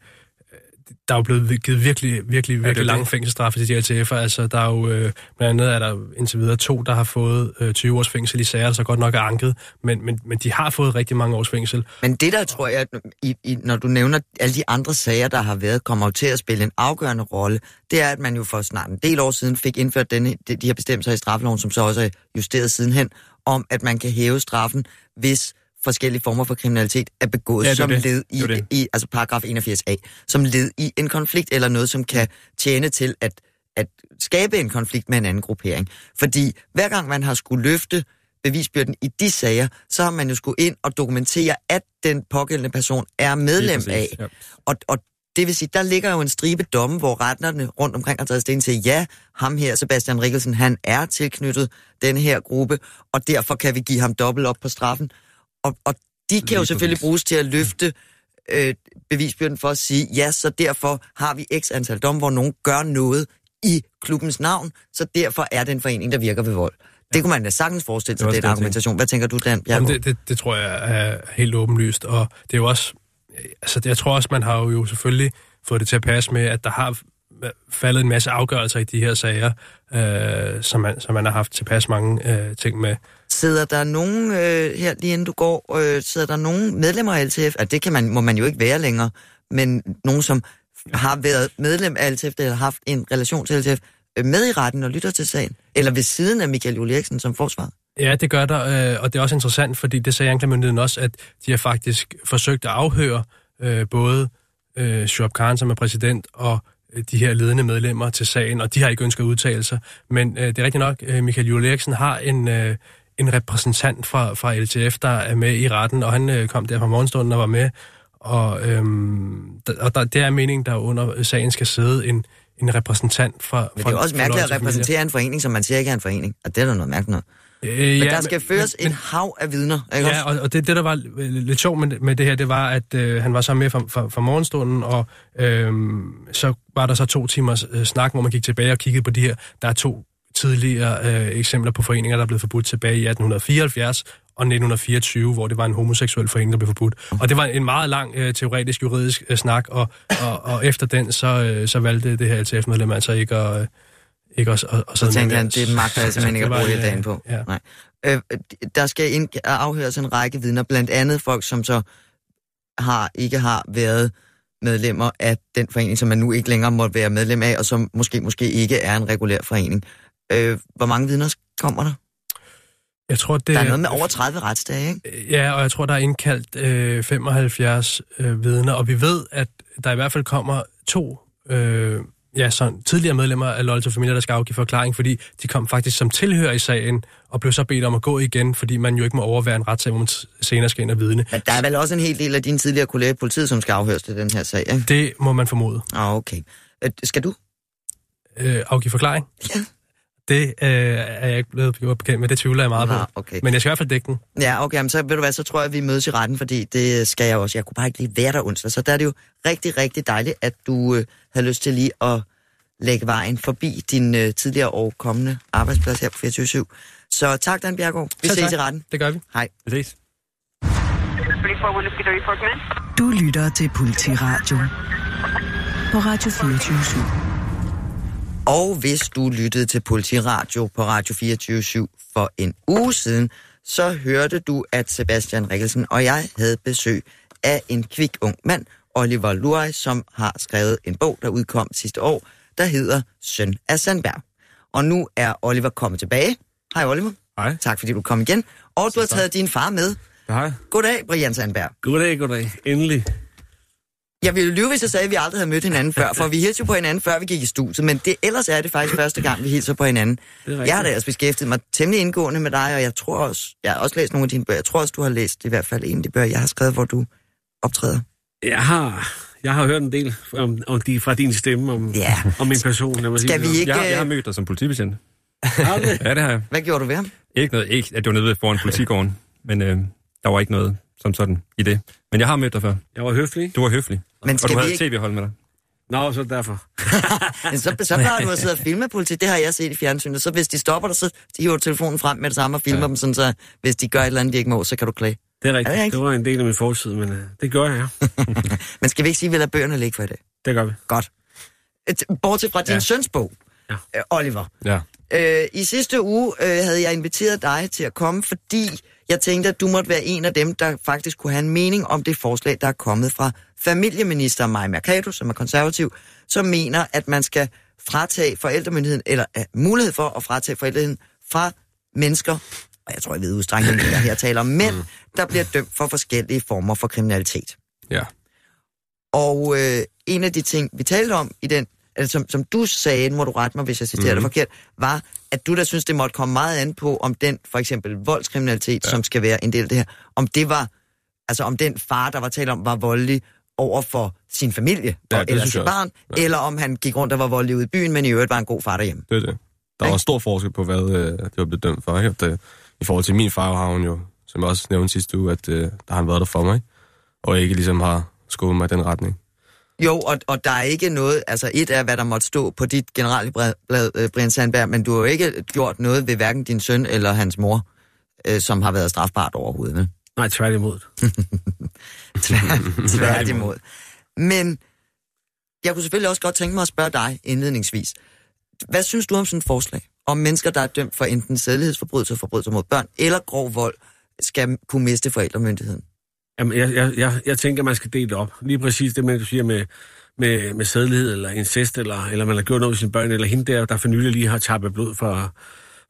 der er jo blevet givet virkelig, virkelig, virkelig lange fængselsstraffe til de LTF'er. Altså, der er jo, øh, blandt andet er der indtil videre to, der har fået øh, 20 års fængsel i sager, så godt nok er anket, men, men, men de har fået rigtig mange års fængsel. Men det der tror jeg, i, i, når du nævner alle de andre sager, der har været, kommer jo til at spille en afgørende rolle, det er, at man jo for snart en del år siden fik indført denne, de, de her bestemmelser i straffeloven, som så også er justeret sidenhen, om at man kan hæve straffen, hvis forskellige former for kriminalitet er begået ja, som det. led i, det. i, altså paragraf 81a, som led i en konflikt eller noget, som kan tjene til at, at skabe en konflikt med en anden gruppering. Fordi hver gang man har skulle løfte bevisbyrden i de sager, så har man jo skulle ind og dokumentere, at den pågældende person er medlem af. Ja. Og, og det vil sige, der ligger jo en stribe domme, hvor retterne rundt omkring har taget sten til, ja, ham her, Sebastian Rikkelsen, han er tilknyttet den her gruppe, og derfor kan vi give ham dobbelt op på straffen. Og, og de kan jo selvfølgelig bruges til at løfte øh, bevisbyrden for at sige, ja, så derfor har vi x antal dom, hvor nogen gør noget i klubbens navn, så derfor er det en forening, der virker ved vold. Det kunne man da sagtens forestille sig, den argumentation. Hvad tænker du, Dan Jamen, det, det, det tror jeg er helt åbenlyst, og det er jo også, altså jeg tror også, man har jo selvfølgelig fået det til at passe med, at der har faldet en masse afgørelser i de her sager, øh, som, man, som man har haft tilpas mange øh, ting med. Sidder der nogen, øh, her lige inden du går, øh, sidder der nogen medlemmer af LTF, at altså, det kan man, må man jo ikke være længere, men nogen, som har været medlem af LTF, eller haft en relation til LTF, øh, med i retten og lytter til sagen? Eller ved siden af Michael Julie Eriksen som forsvar? Ja, det gør der, øh, og det er også interessant, fordi det sagde anklagemyndigheden også, at de har faktisk forsøgt at afhøre øh, både øh, Shoaib Khan, som er præsident, og øh, de her ledende medlemmer til sagen, og de har ikke ønsket udtalelser. Men øh, det er rigtigt nok, øh, Michael Julie Eriksen har en, øh, en repræsentant fra, fra LTF, der er med i retten, og han øh, kom der fra morgenstunden og var med. Og, øhm, og der, det er meningen, der under sagen skal sidde en, en repræsentant fra... Men det er jo også mærkeligt at repræsentere en forening, som man siger ikke er en forening. Og det er da noget mærkeligt noget. Øh, men ja, der skal men, føres men, et hav af vidner, ikke Ja, og, og det, det, der var lidt sjovt med, med det her, det var, at øh, han var så med fra, fra, fra morgenstunden, og øh, så var der så to timers øh, snak, hvor man gik tilbage og kiggede på de her. Der er to tidligere øh, eksempler på foreninger, der er blevet forbudt tilbage i 1874 og 1924, hvor det var en homoseksuel forening, der blev forbudt. Og det var en meget lang øh, teoretisk juridisk øh, snak, og, og, og efter den, så, øh, så valgte det her LTF-medlem altså ikke at... Øh, ikke også, og, og så tænkte han, det magter jeg simpelthen ikke at bruge dagen på. Ja. Nej. Øh, der skal ind, afhøres en række vidner, blandt andet folk, som så har ikke har været medlemmer af den forening, som man nu ikke længere måtte være medlem af, og som måske måske ikke er en regulær forening. Øh, hvor mange vidner kommer der? Jeg tror, det der er noget med over 30 retsdage, ikke? Ja, og jeg tror, der er indkaldt øh, 75 øh, vidner, og vi ved, at der i hvert fald kommer to øh, ja, sådan, tidligere medlemmer af Loyal to Familia, der skal afgive forklaring, fordi de kom faktisk som tilhører i sagen, og blev så bedt om at gå igen, fordi man jo ikke må overvære en retssag, hvor man senere skal ind og vidne. Men der er vel også en hel del af dine tidligere kolleger i politiet, som skal afhøres til den her sag, ikke? Det må man formode. Ah, okay. Øh, skal du? Øh, afgive forklaring? Ja. Det øh, er jeg ikke blevet bekendt med, det tvivler jeg meget Nå, på. Okay. Men jeg skal i hvert fald dække den. Ja, okay, men så ved du hvad, så tror jeg, at vi mødes i retten, fordi det skal jeg også. Jeg kunne bare ikke lige være der onsdag, så der er det jo rigtig, rigtig dejligt, at du øh, har lyst til lige at lægge vejen forbi din øh, tidligere og kommende arbejdsplads her på 24 Så tak, Dan Bjergård. Vi ses tak. i retten. Det gør vi. Hej. Vi ses. Du lytter til Politiradio på Radio 24 Og hvis du lyttede til Politiradio på Radio 24 for en uge siden, så hørte du, at Sebastian Rikkelsen og jeg havde besøg af en kvik ung mand, Oliver Luai, som har skrevet en bog, der udkom sidste år, der hedder Søn af Sandberg. Og nu er Oliver kommet tilbage. Hej Oliver. Hej. Tak fordi du kom igen. Og du har taget din far med. Hej. Goddag, Brian Sandberg. Goddag, goddag. Endelig. Jeg ville lyve, hvis jeg sagde, at vi aldrig havde mødt hinanden før, for vi hilste jo på hinanden, før vi gik i studiet, men det, ellers er det faktisk første gang, vi hilser på hinanden. Jeg har da også beskæftiget mig temmelig indgående med dig, og jeg tror også, jeg har også læst nogle af dine bøger. Jeg tror også, du har læst i hvert fald en af de bøger, jeg har skrevet, hvor du optræder. Jeg har, Jeg har hørt en del om, om de, fra din stemme om, Ja. om min person. lad mig sige Skal det vi ikke... Jeg, har- jeg har øh, mødt dig som politibetjent. Ja, det har jeg. Hvad gjorde du ved ham? Ikke noget, ikke, at det var nede foran politigården, men øh, der var ikke noget som sådan i det. Men jeg har mødt dig før. Jeg var høflig. Du var høflig. Men Og skal du vi havde ikke... tv-hold med dig. Nå, så derfor. Men så, så plejer du at sidde og filme politi. Det har jeg set i fjernsynet. Så hvis de stopper dig, så hiver du telefonen frem med det samme og filmer ja. dem, sådan så hvis de gør et eller andet, de ikke må, så kan du klage. Det er rigtigt. Er det det, rigtigt? det var en del af min fortid, men uh, det gør jeg, ja. Men skal vi ikke sige, at vi lader bøgerne ligge for i dag? Det gør vi. Godt. Et- Bortset fra din ja. Ja. søns bog, Ja. øh, Oliver. Ja. Øh, I sidste uge øh, havde jeg inviteret dig til at komme, fordi jeg tænkte, at du måtte være en af dem, der faktisk kunne have en mening om det forslag, der er kommet fra familieminister Maja Mercado, som er konservativ, som mener, at man skal fratage forældremyndigheden, eller uh, mulighed for at fratage forældremyndigheden fra mennesker, og jeg tror, jeg ved udstrækning, at jeg her taler om mænd, der bliver dømt for forskellige former for kriminalitet. Ja. Og øh, en af de ting, vi talte om i den, altså, som, som du sagde, nu må du rette mig, hvis jeg citerer mm. Mhm. dig forkert, var, at du der synes, det måtte komme meget an på, om den, for eksempel voldskriminalitet, ja. som skal være en del af det her, om det var, altså om den far, der var talt om, var voldelig over for sin familie, Ja, og, eller sit barn, Ja. eller om han gik rundt og var voldelig ude i byen, men i øvrigt var en god far derhjemme. Det er det. Der var stor forskel på, hvad øh, det var blevet dømt for. Ikke? At, øh, I forhold til min far har hun jo, som jeg også nævnte sidste uge, at øh, der har han været der for mig, og ikke ligesom har skubbet mig i den retning. Jo, og, og der er ikke noget, altså et er, hvad der måtte stå på dit generelle blad, øh, Brian Sandberg, men du har jo ikke gjort noget ved hverken din søn eller hans mor, øh, som har været strafbart overhovedet. vel? Nej, tværtimod. Tvær- Tværtimod. Men jeg kunne selvfølgelig også godt tænke mig at spørge dig indledningsvis. Hvad synes du om sådan et forslag? Om mennesker, der er dømt for enten sædlighedsforbrydelser, forbrydelser mod børn eller grov vold, skal kunne miste forældremyndigheden? Jamen, jeg, jeg, jeg, jeg tænker, man skal dele det op. Lige præcis det, du siger med, med, med sædelighed eller incest, eller, eller man har gjort noget med sine børn, eller hende der, der for nylig lige har tappet blod for,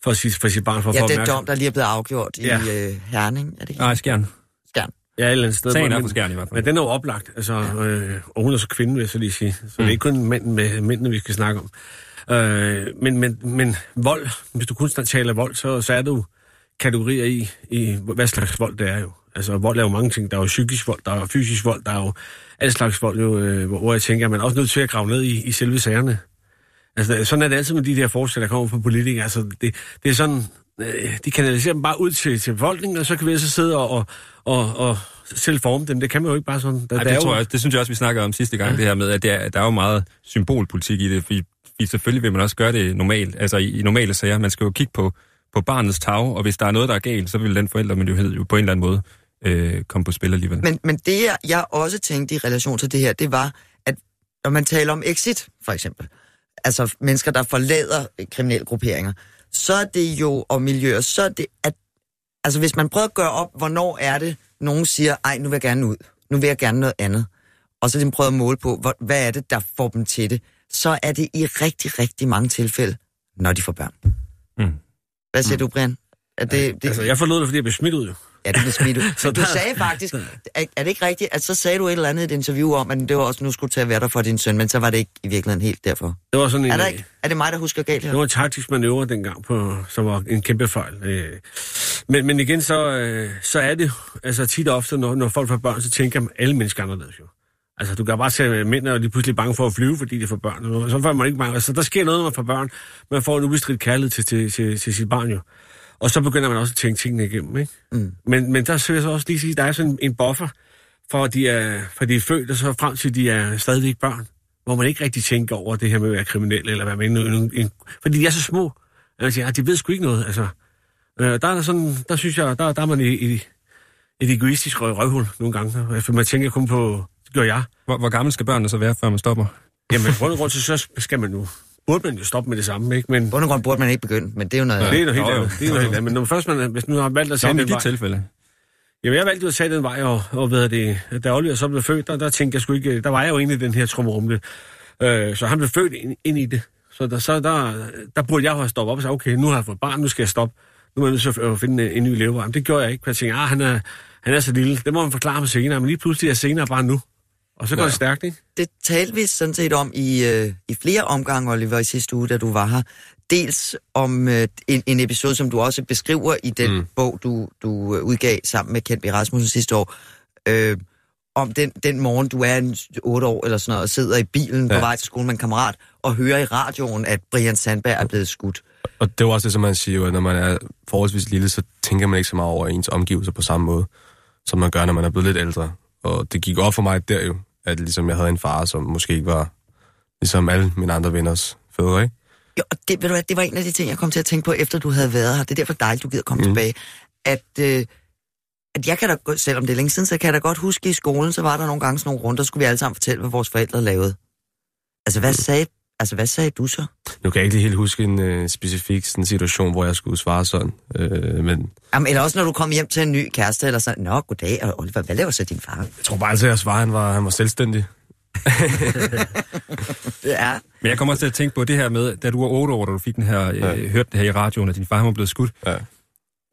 for, sit, for sit barn. For, Ja, for det er opmærksom- dom, der lige er blevet afgjort Ja. i øh, Herning, er det? Nej, skjern. Skjern. Ja, et eller andet sted. Sagen er for skjern i hvert fald. Men den er jo oplagt, altså, øh, og hun er så kvinde, vil jeg så lige sige. Så mm. det er ikke kun mænd med, mændene, vi skal snakke om. Øh, men, men, men vold, hvis du kun taler vold, så, så er jo kategorier i, i, hvad slags vold det er jo. Altså, vold er jo mange ting. Der er jo psykisk vold, der er jo fysisk vold, der er jo alle slags vold, jo, øh, hvor jeg tænker, at man er også nødt til at grave ned i, i selve sagerne. Altså, sådan er det altid med de der forslag, der kommer fra politikere. Altså, det, det er sådan, øh, de kanaliserer dem bare ud til, til befolkningen, og så kan vi så sidde og, og, og, og selv forme dem. Det kan man jo ikke bare sådan. Der, Ej, der det, er tror jo, jeg, det synes jeg også, vi snakkede om sidste gang, ja. det her med, at der, der er jo meget symbolpolitik i det, fordi, fordi selvfølgelig vil man også gøre det normalt, altså i, i normale sager. Man skal jo kigge på, på barnets tag, og hvis der er noget, der er galt, så vil den forældremyndighed jo på en eller anden måde øh, komme på spil alligevel. Men, men det, jeg- også tænkte i relation til det her, det var, at når man taler om exit, for eksempel, altså mennesker, der forlader kriminelle grupperinger, så er det jo, og miljøer, så er det, at, altså hvis man prøver at gøre op, hvornår er det, nogen siger, ej, nu vil jeg gerne ud, nu vil jeg gerne noget andet, og så de prøver at måle på, hvor, hvad er det, der får dem til det, så er det i rigtig, rigtig mange tilfælde, når de får børn. Mm. Hvad siger mm. du, Brian? Er det, det, altså, jeg forlod det, fordi jeg blev smidt ud jo. Ja, det blev smidt ud. Så du der- sagde faktisk, er, er det ikke rigtigt, at så sagde du et eller andet i et interview om, at det var også, nu skulle til at være der for din søn, men så var det ikke i virkeligheden helt derfor. Det var sådan en, Er, der ikke, er det mig, der husker galt her? det var en taktisk manøvre dengang, på, som var en kæmpe fejl. Øh, Men, men igen, så, øh, så er det altså tit og ofte, når, når folk får børn, så tænker man, alle mennesker er anderledes jo. Altså, du kan bare se mænd, og de er pludselig bange for at flyve, fordi de får børn. Og så får man ikke mange. Altså, der sker noget, når man får børn. Man får en ubestridt kærlighed til, til, til, til sit barn jo. Og så begynder man også at tænke tingene igennem, ikke? Mm. Men, men der vil jeg så også lige sige, at der er sådan en, buffer, for de er, for de er født, og så frem til, de er stadigvæk børn. Hvor man ikke rigtig tænker over det her med at være kriminel, eller være i en, fordi de er så små. Jeg siger, ah, de ved sgu ikke noget, altså. Øh, der er der sådan, der synes jeg, der, der er man i, i et egoistisk røv- røvhul nogle gange. For man tænker kun på, gør jeg. Hvor, hvor gammel skal børnene så være, før man stopper? Jamen, rundt rundt, så så skal man nu, burde man jo stoppe med det samme, ikke? Men Bund og grund burde man ikke begynde, men det er jo noget... det er noget helt andet. Det er noget helt andet. Men når først man, hvis nu har valgt at i den vej, tilfælde. Jamen, jeg valgte jo at tage den vej, og, og ved det, da Oliver så blev født, der, der tænkte jeg sgu ikke, der var jeg jo i den her trummerumle. Øh, så han blev født ind, ind i det. Så, der, så der, der burde jeg have stoppet op og sagt, okay, nu har jeg fået barn, nu skal jeg stoppe. Nu er jeg nødt til at finde en, en ny levevej. Men det gjorde jeg ikke, for jeg tænkte, ah, han er, han er så lille. Det må man forklare mig senere, men lige pludselig er senere bare nu. Og så går Ja. det stærkt, ikke? Det talte vi sådan set om i, øh, i flere omgange, Oliver, i sidste uge, da du var her. Dels om øh, en, en episode, som du også beskriver i den mm. Bog, du, du øh, udgav sammen med Kent B. Rasmussen sidste år. Øh, om den, den morgen, du er en 8 år eller sådan noget, og sidder i bilen ja. på vej til skolen med en kammerat, og hører i radioen, at Brian Sandberg er blevet skudt. Og det var også det, som man siger, at når man er forholdsvis lille, så tænker man ikke så meget over ens omgivelser på samme måde, som man gør, når man er blevet lidt ældre. Og det gik op for mig der jo, at ligesom jeg havde en far, som måske ikke var ligesom alle mine andre venners fædre, ikke? Jo, og det, ved du hvad, det var en af de ting, jeg kom til at tænke på, efter du havde været her. Det er derfor dejligt, du gider komme mm. tilbage. At, øh, at jeg kan da, selvom det er længe siden, så kan jeg da godt huske, i skolen, så var der nogle gange sådan nogle rundt, der skulle vi alle sammen fortælle, hvad vores forældre lavede. Altså, hvad sagde, altså, hvad sagde du så? Nu kan jeg ikke lige helt huske en øh, specifik sådan, situation, hvor jeg skulle svare sådan, øh, men... Jamen, eller også når du kom hjem til en ny kæreste, eller sådan, Nå, goddag, og Oliver, hvad laver så din far? Jeg tror bare altid, at jeg svarede, han var, han var selvstændig. ja. Men jeg kommer også til at tænke på det her med, da du var 8 år, da du fik den her, ja. øh, hørte det her i radioen, at din far var blevet skudt. Ja.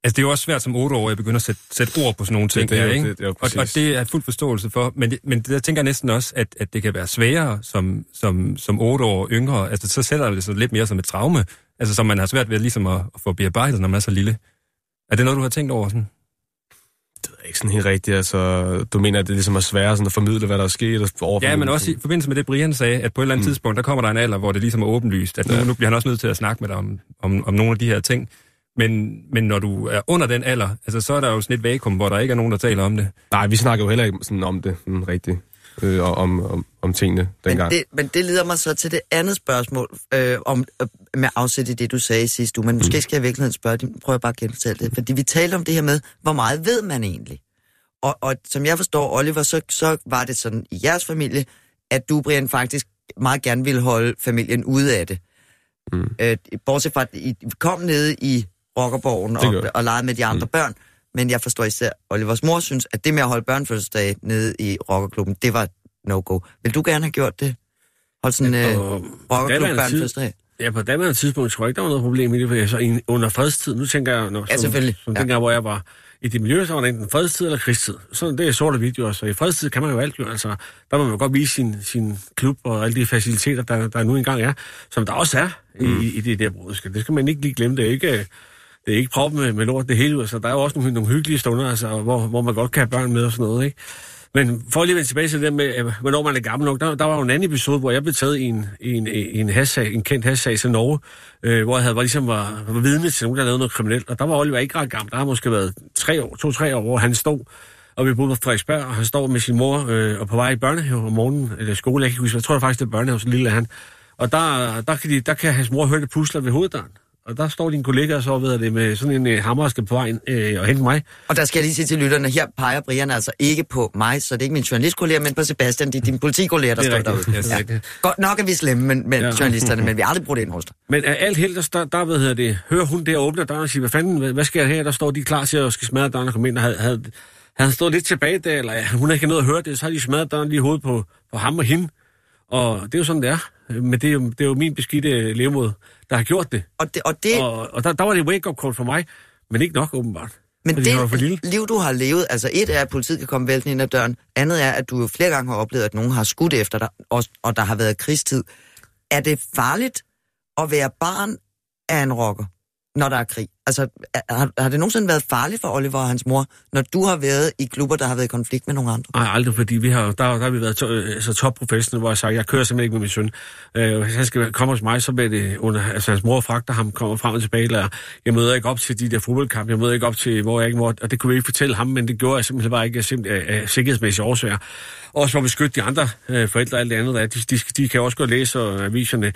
Altså, det er jo også svært som 8 år at begynde at sætte, sætte ord på sådan nogle ting det, det, her, ikke? det, det er jo og, og det er fuld forståelse for. Men, det, men der tænker jeg næsten også, at, at det kan være sværere som, som, som 8 år yngre. Altså, så sætter det sig lidt mere som et traume. Altså, som man har svært ved ligesom at, at få bearbejdet, når man er så lille. Er det noget, du har tænkt over sådan? Det er ikke sådan helt rigtigt. Altså, du mener, at det ligesom er sværere sådan at formidle, hvad der er sket? Og ja, men også i forbindelse med det, Brian sagde, at på et eller andet mm. tidspunkt, der kommer der en alder, hvor det ligesom er åbenlyst, at nu, ja. nu bliver han også nødt til at snakke med dig om, om, om nogle af de her ting. Men, men når du er under den alder, altså, så er der jo sådan et vakuum, hvor der ikke er nogen, der taler om det. Nej, vi snakker jo heller ikke sådan om det sådan rigtigt. Øh, om, om, om tingene dengang. Men det, men det leder mig så til det andet spørgsmål, øh, om, øh, med afsæt i det, du sagde sidste uge. Men måske mm. skal jeg i virkeligheden spørge dig, prøver jeg bare at genfortælle det. Fordi vi talte om det her med, hvor meget ved man egentlig? Og, og som jeg forstår, Oliver, så, så var det sådan i jeres familie, at du, Brian, faktisk meget gerne ville holde familien ude af det. Mm. Øh, bortset fra, at I kom ned i Rockerborgen og, og legede med de andre mm. børn, men jeg forstår især, Olivers mor synes, at det med at holde børnefødselsdag nede i Rockerklubben, det var no-go. Vil du gerne have gjort det? Hold sådan en øh, Rockerklub børnefødselsdag? Ja, på daværende tidspunkt tror jeg ikke, der var noget problem i det, for jeg så under fredstid, nu tænker jeg, når, ja, selvfølgelig. som, som ja. dengang, hvor jeg var i det miljø, så var det enten fredstid eller krigstid. Så det er sort og video, så i fredstid kan man jo alt jo, altså, der må man jo godt vise sin, sin klub og alle de faciliteter, der, der nu engang er, som der også er mm. i, i det der brudske. Det skal man ikke lige glemme, det er ikke, det er ikke proppen med, med lort det hele, så der er jo også nogle, nogle hyggelige stunder, altså, hvor, hvor man godt kan have børn med og sådan noget, ikke? Men for at lige vende tilbage til det med, øh, hvornår man er gammel nok, der, der var jo en anden episode, hvor jeg blev taget i en, i en, i en, hassag, en kendt hassag til Norge, øh, hvor jeg havde, var, ligesom var, var vidne til nogen, der lavede noget kriminelt. Og der var Oliver ikke ret gammel. Der har måske været tre år, to-tre år, hvor han stod, og vi boede på Frederiksberg, og han står med sin mor øh, og på vej i børnehave om morgenen, eller skole, jeg kan huske, jeg tror faktisk, det er børnehave, så lille er han. Og der, der, kan de, der kan hans mor høre det pusler ved hoveddøren og der står din kollega så ved det med sådan en uh, hammer, skal på vejen øh, og hente mig. Og der skal jeg lige sige til lytterne, her peger Brian altså ikke på mig, så det er ikke min journalistkollega, men på Sebastian, det er din politikollega, der står derude. Ja. Godt nok er vi slemme med, med ja. journalisterne, men vi har aldrig brugt det ind hos dig. Men er alt helt, der, der, ved jeg det, hører hun der åbner døren og siger, hvad fanden, hvad, hvad sker der her? Der står de klar til at skal smadre døren og komme ind, og havde, havde, havde stået lidt tilbage der, eller ja, hun har ikke noget at høre det, så har de smadret døren lige i hovedet på, på ham og hende. Og det er jo sådan, det er. Men det er jo, det er jo min beskidte levemåde, der har gjort det. Og, det, og, det... og, og der, der var det wake-up call for mig, men ikke nok åbenbart. Men det liv, du har levet, altså et er, at politiet kan komme væltende ind ad døren, andet er, at du jo flere gange har oplevet, at nogen har skudt efter dig, og, og der har været krigstid. Er det farligt at være barn af en rocker? Når der er krig? Altså, har, har det nogensinde været farligt for Oliver og hans mor, når du har været i klubber, der har været i konflikt med nogle andre? Nej, aldrig, fordi vi har, der, der har vi været to, altså top professionelle, hvor jeg sagde, jeg kører simpelthen ikke med min søn. Øh, hvis han skal komme hos mig, så bliver det under, altså hans mor fragter ham, kommer frem og tilbage, eller jeg møder ikke op til de der fodboldkampe, jeg møder ikke op til, hvor jeg ikke må, og det kunne vi ikke fortælle ham, men det gjorde jeg simpelthen bare ikke af, af, af sikkerhedsmæssige årsager. Også for at beskytte de andre øh, forældre og alt det andet, der, de, de, de kan også godt læse og aviserne.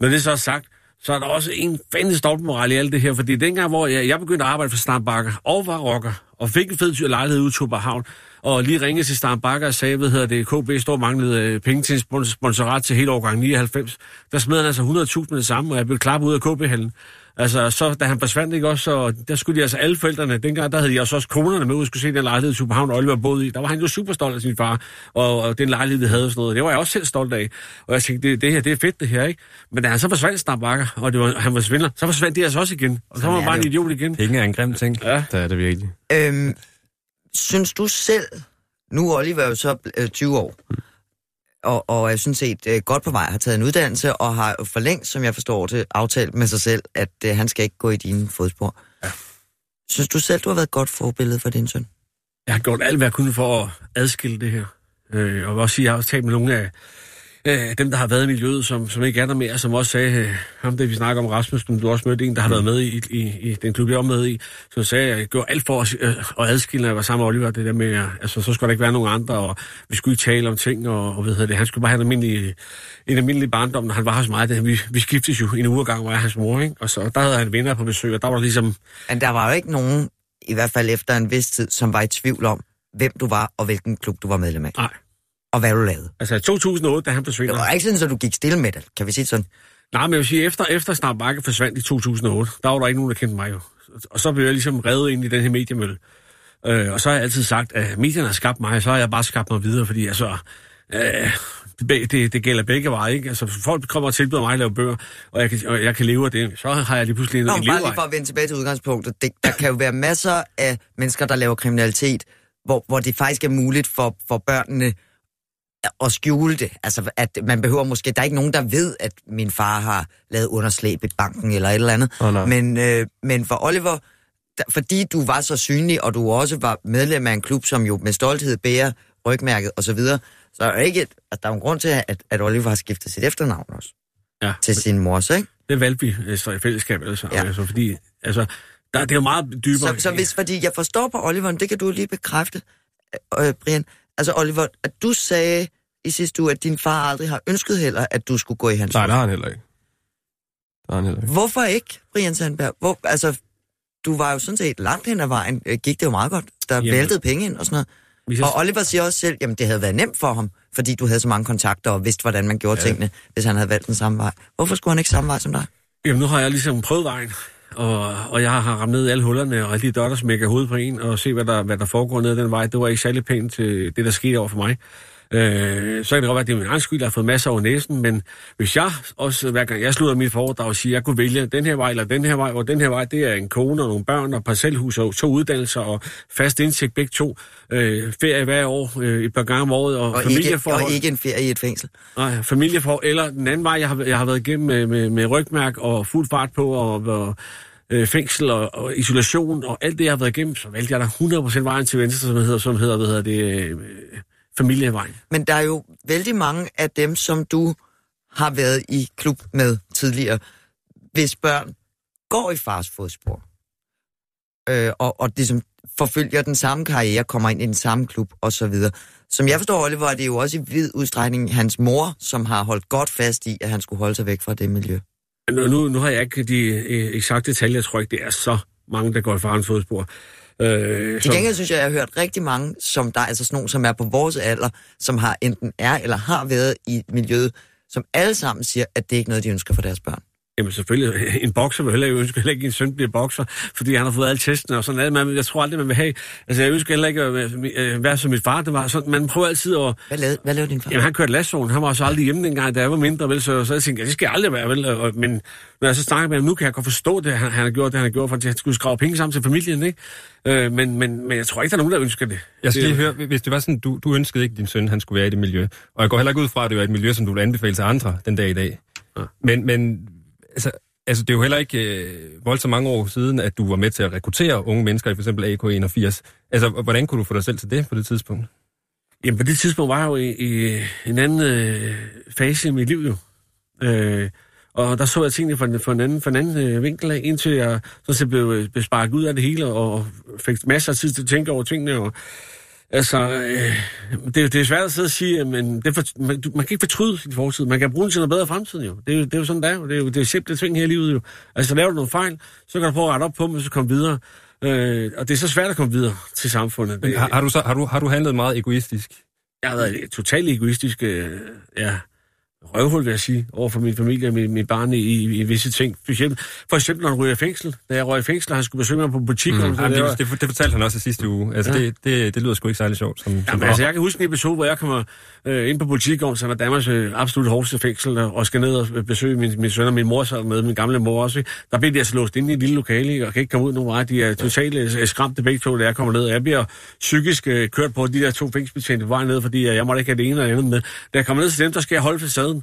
Når det er så sagt, så er der også en fandme dobbeltmoral i alt det her, fordi dengang, hvor jeg, jeg begyndte at arbejde for Stambakker og var rocker, og fik en fed lejlighed ud i Tuberhavn, og lige ringede til Stambakker og sagde, hvad hedder det, KB står manglede øh, penge til en sponsorat til hele årgang 99, der smed han altså 100.000 med det samme, og jeg blev klappet ud af KB-hallen. Altså, så da han forsvandt, ikke også, så der skulle de altså alle forældrene, dengang der havde de også, også konerne med ud og skulle se den lejlighed, Superhavn Oliver boede i. Der var han jo super stolt af sin far, og, og den lejlighed, vi havde og sådan noget. Det var jeg også selv stolt af. Og jeg tænkte, det, det her, det er fedt det her, ikke? Men da han så forsvandt Snapbakker, og det var, han var svindler, så forsvandt de altså også igen. Og så, så var man bare en idiot igen. Penge er en grim ting. Ja. Det er det virkelig. Øhm, synes du selv, nu er Oliver jo så øh, 20 år, og, og er sådan set øh, godt på vej, har taget en uddannelse, og har for længst, som jeg forstår det, aftalt med sig selv, at øh, han skal ikke gå i dine fodspor. Ja. Synes du selv, du har været et godt forbillede for din søn? Jeg har gjort alt, hvad jeg kunne for at adskille det her. Øh, og også sige, jeg har også talt med nogle af øh, dem, der har været i miljøet, som, som ikke er der mere, som også sagde, øh, ham det vi snakker om, Rasmus, som du også mødte en, der har været med i, i, i den klub, jeg er med i, som sagde, at jeg gjorde alt for at, øh, at adskille, når jeg var sammen med Oliver, det der med, altså så skulle der ikke være nogen andre, og vi skulle ikke tale om ting, og, og ved det, han skulle bare have en almindelig, en almindelig barndom, når han var hos mig, det, vi, vi skiftes jo en uge gang, hvor jeg hans mor, ikke? og så der havde han venner på besøg, og der var ligesom... Men der var jo ikke nogen, i hvert fald efter en vis tid, som var i tvivl om, hvem du var, og hvilken klub du var medlem af. Nej. Og hvad du lavede. Altså i 2008, da han forsvinder... Det var ikke sådan, at du gik stille med det, kan vi sige sådan? Nej, men jeg vil sige, efter, efter Snart Bakke forsvandt i 2008, der var der ikke nogen, der kendte mig jo. Og så blev jeg ligesom revet ind i den her mediemølle. Øh, og så har jeg altid sagt, at medierne har skabt mig, og så har jeg bare skabt mig videre, fordi altså, øh, det, det, det gælder begge veje, ikke? Altså, folk kommer og tilbyder mig at lave bøger, og jeg kan, og jeg kan leve af det, så har jeg lige pludselig Nå, en bare levevej. lige for at vende tilbage til udgangspunktet. Det, der kan jo være masser af mennesker, der laver kriminalitet, hvor, hvor det faktisk er muligt for, for børnene at skjule det. Altså, at man behøver måske... Der er ikke nogen, der ved, at min far har lavet underslæb i banken eller et eller andet. Nej. men, øh, men for Oliver, der, fordi du var så synlig, og du også var medlem af en klub, som jo med stolthed bærer rygmærket osv., så, videre, så er ikke... et- At der er en grund til, at, at Oliver har skiftet sit efternavn også. Ja. Til sin mors, ikke? Det valgte vi øh, så i fællesskab, altså, ja. altså fordi, altså, der, det er jo meget dybere. Så, så hvis, fordi jeg forstår på Oliver, det kan du lige bekræfte, øh, Brian. Altså Oliver, at du sagde i sidste uge, at din far aldrig har ønsket heller, at du skulle gå i hans Nej, det har han heller ikke. Det har han heller ikke. Hvorfor ikke, Brian Sandberg? Hvor, altså, du var jo sådan set langt hen ad vejen. Øh, Gik det jo meget godt. Der Jamen. væltede penge ind og sådan noget. Skal- Og Oliver siger også selv, jamen det havde været nemt for ham, fordi du havde så mange kontakter og vidste, hvordan man gjorde ja. tingene, hvis han havde valgt den samme vej. Hvorfor skulle han ikke samme vej som dig? Jamen, nu har jeg ligesom prøvet vejen, og, og jeg har ramt ned alle hullerne, og alle de dotter smækker hovedet på en, og se, hvad der, hvad der foregår ned ad den vej. Det var ikke særlig pænt til det, der skete over for mig. Øh, så kan det godt være, at det er min egen skyld, jeg har fået masser over næsen, men hvis jeg også, hver gang jeg slutter mit foredrag og siger, at jeg kunne vælge den her vej eller den her vej, hvor den her vej, det er en kone og nogle børn og parcelhus og to uddannelser og fast indsigt begge to, øh, ferie hver år, øh, et par gange om året og, Og ikke, familieforhold. og ikke en ferie i et fængsel. Nej, familieforhold. Eller den anden vej, jeg har, jeg har været igennem med, med, med rygmærk og fuld fart på, og, og øh, fængsel og, og, isolation, og alt det, jeg har været igennem, så valgte jeg da 100% vejen til venstre, som hedder, som hedder, hvad hedder det, øh, familievejen. Men der er jo vældig mange af dem, som du har været i klub med tidligere, hvis børn går i fars fodspor, øh, og, og ligesom forfølger den samme karriere, kommer ind i den samme klub osv. Som jeg forstår, Oliver, er det jo også i vid udstrækning hans mor, som har holdt godt fast i, at han skulle holde sig væk fra det miljø. Nu, nu, nu har jeg ikke de øh, eksakte tal, jeg tror ikke, det er så mange, der går i farens fodspor. Øh, Til gengæld synes jeg, jeg har hørt rigtig mange, som der er altså sådan nogle, som er på vores alder, som har enten er eller har været i miljøet, som alle sammen siger, at det ikke er noget, de ønsker for deres børn. Jamen selvfølgelig, en bokser vil heller ikke ønske heller ikke, en søn bliver bokser, fordi han har fået alle testene og sådan noget. Men jeg tror aldrig, man vil have... Altså, jeg ønsker heller ikke at være- øh, være som mit far. Det var sådan, man prøver altid at... Hvad lavede, hvad lavede din far? Jamen, han kørte lastvogn. Han var så aldrig hjemme dengang, da jeg var mindre, vel? Så, så jeg tænkte, det skal jeg aldrig være, vel? Og, men når jeg så snakker med ham, nu kan jeg godt forstå det, han, han har gjort det, han har gjort, for at han skulle skrave penge sammen til familien, ikke? Øh, men, men, men jeg tror ikke, der er nogen, der ønsker det. Jeg skal lige høre, hvis det var sådan, du, du ønskede ikke, at din søn han skulle være i det miljø, og jeg går heller ikke ud fra, at det var et miljø, som du ville anbefale til andre den dag i dag. Ja. Men, men altså, altså, det er jo heller ikke øh, voldsomt mange år siden, at du var med til at rekruttere unge mennesker i for eksempel AK81. Altså, hvordan kunne du få dig selv til det på det tidspunkt? Jamen, på det tidspunkt var jeg jo i, i en anden øh, fase i mit liv, jo. Øh, og der så jeg tingene fra, en- fra en anden, fra en anden øh, vinkel af, indtil jeg så set blev, øh, blev sparket ud af det hele, og fik masser af tid til at tænke over tingene. Og, altså, øh, det, det er svært at sidde og sige, men det for, man, man kan ikke fortryde sin fortid. Man kan bruge den til noget bedre i fremtiden, jo. Det er, jo- det er jo sådan, det er. jo. Det er jo det er simple ting her i livet, jo. Altså, laver du noget fejl, så kan du prøve at rette op på dem, og så komme videre. Øh, og det er så svært at komme videre til samfundet. Men har, har, du så, har, du, har du handlet meget egoistisk? jeg har været totalt egoistisk, øh, ja, røvhul, vil jeg sige, over for min familie og min, min barn i, i, i visse ting. For eksempel, for eksempel, når han ryger i fængsel. Da jeg røg i fængsel, og han skulle besøge mig på butik. Mm. Jamen, det, det, det fortalte han også i sidste uge. Altså, Ja. det, det, det lyder sgu ikke særlig sjovt. Som, som Jamen, altså, jeg kan huske en episode, hvor jeg kommer øh, ind på butikgården, som er Danmarks øh, absolut hårdeste fængsel, og og skal ned og besøge min, min søn og min mor, så med min gamle mor også. Ikke? Der bliver de altså låst inde i et lille lokale, og kan ikke komme ud nogen vej. De er totalt øh, skræmte begge to, da jeg kommer ned. Jeg bliver psykisk øh, kørt på de der to fængselsbetjente på vej ned, fordi øh, jeg måtte ikke have det ene eller andet med. Da jeg kommer ned til dem, der skal jeg holde facaden.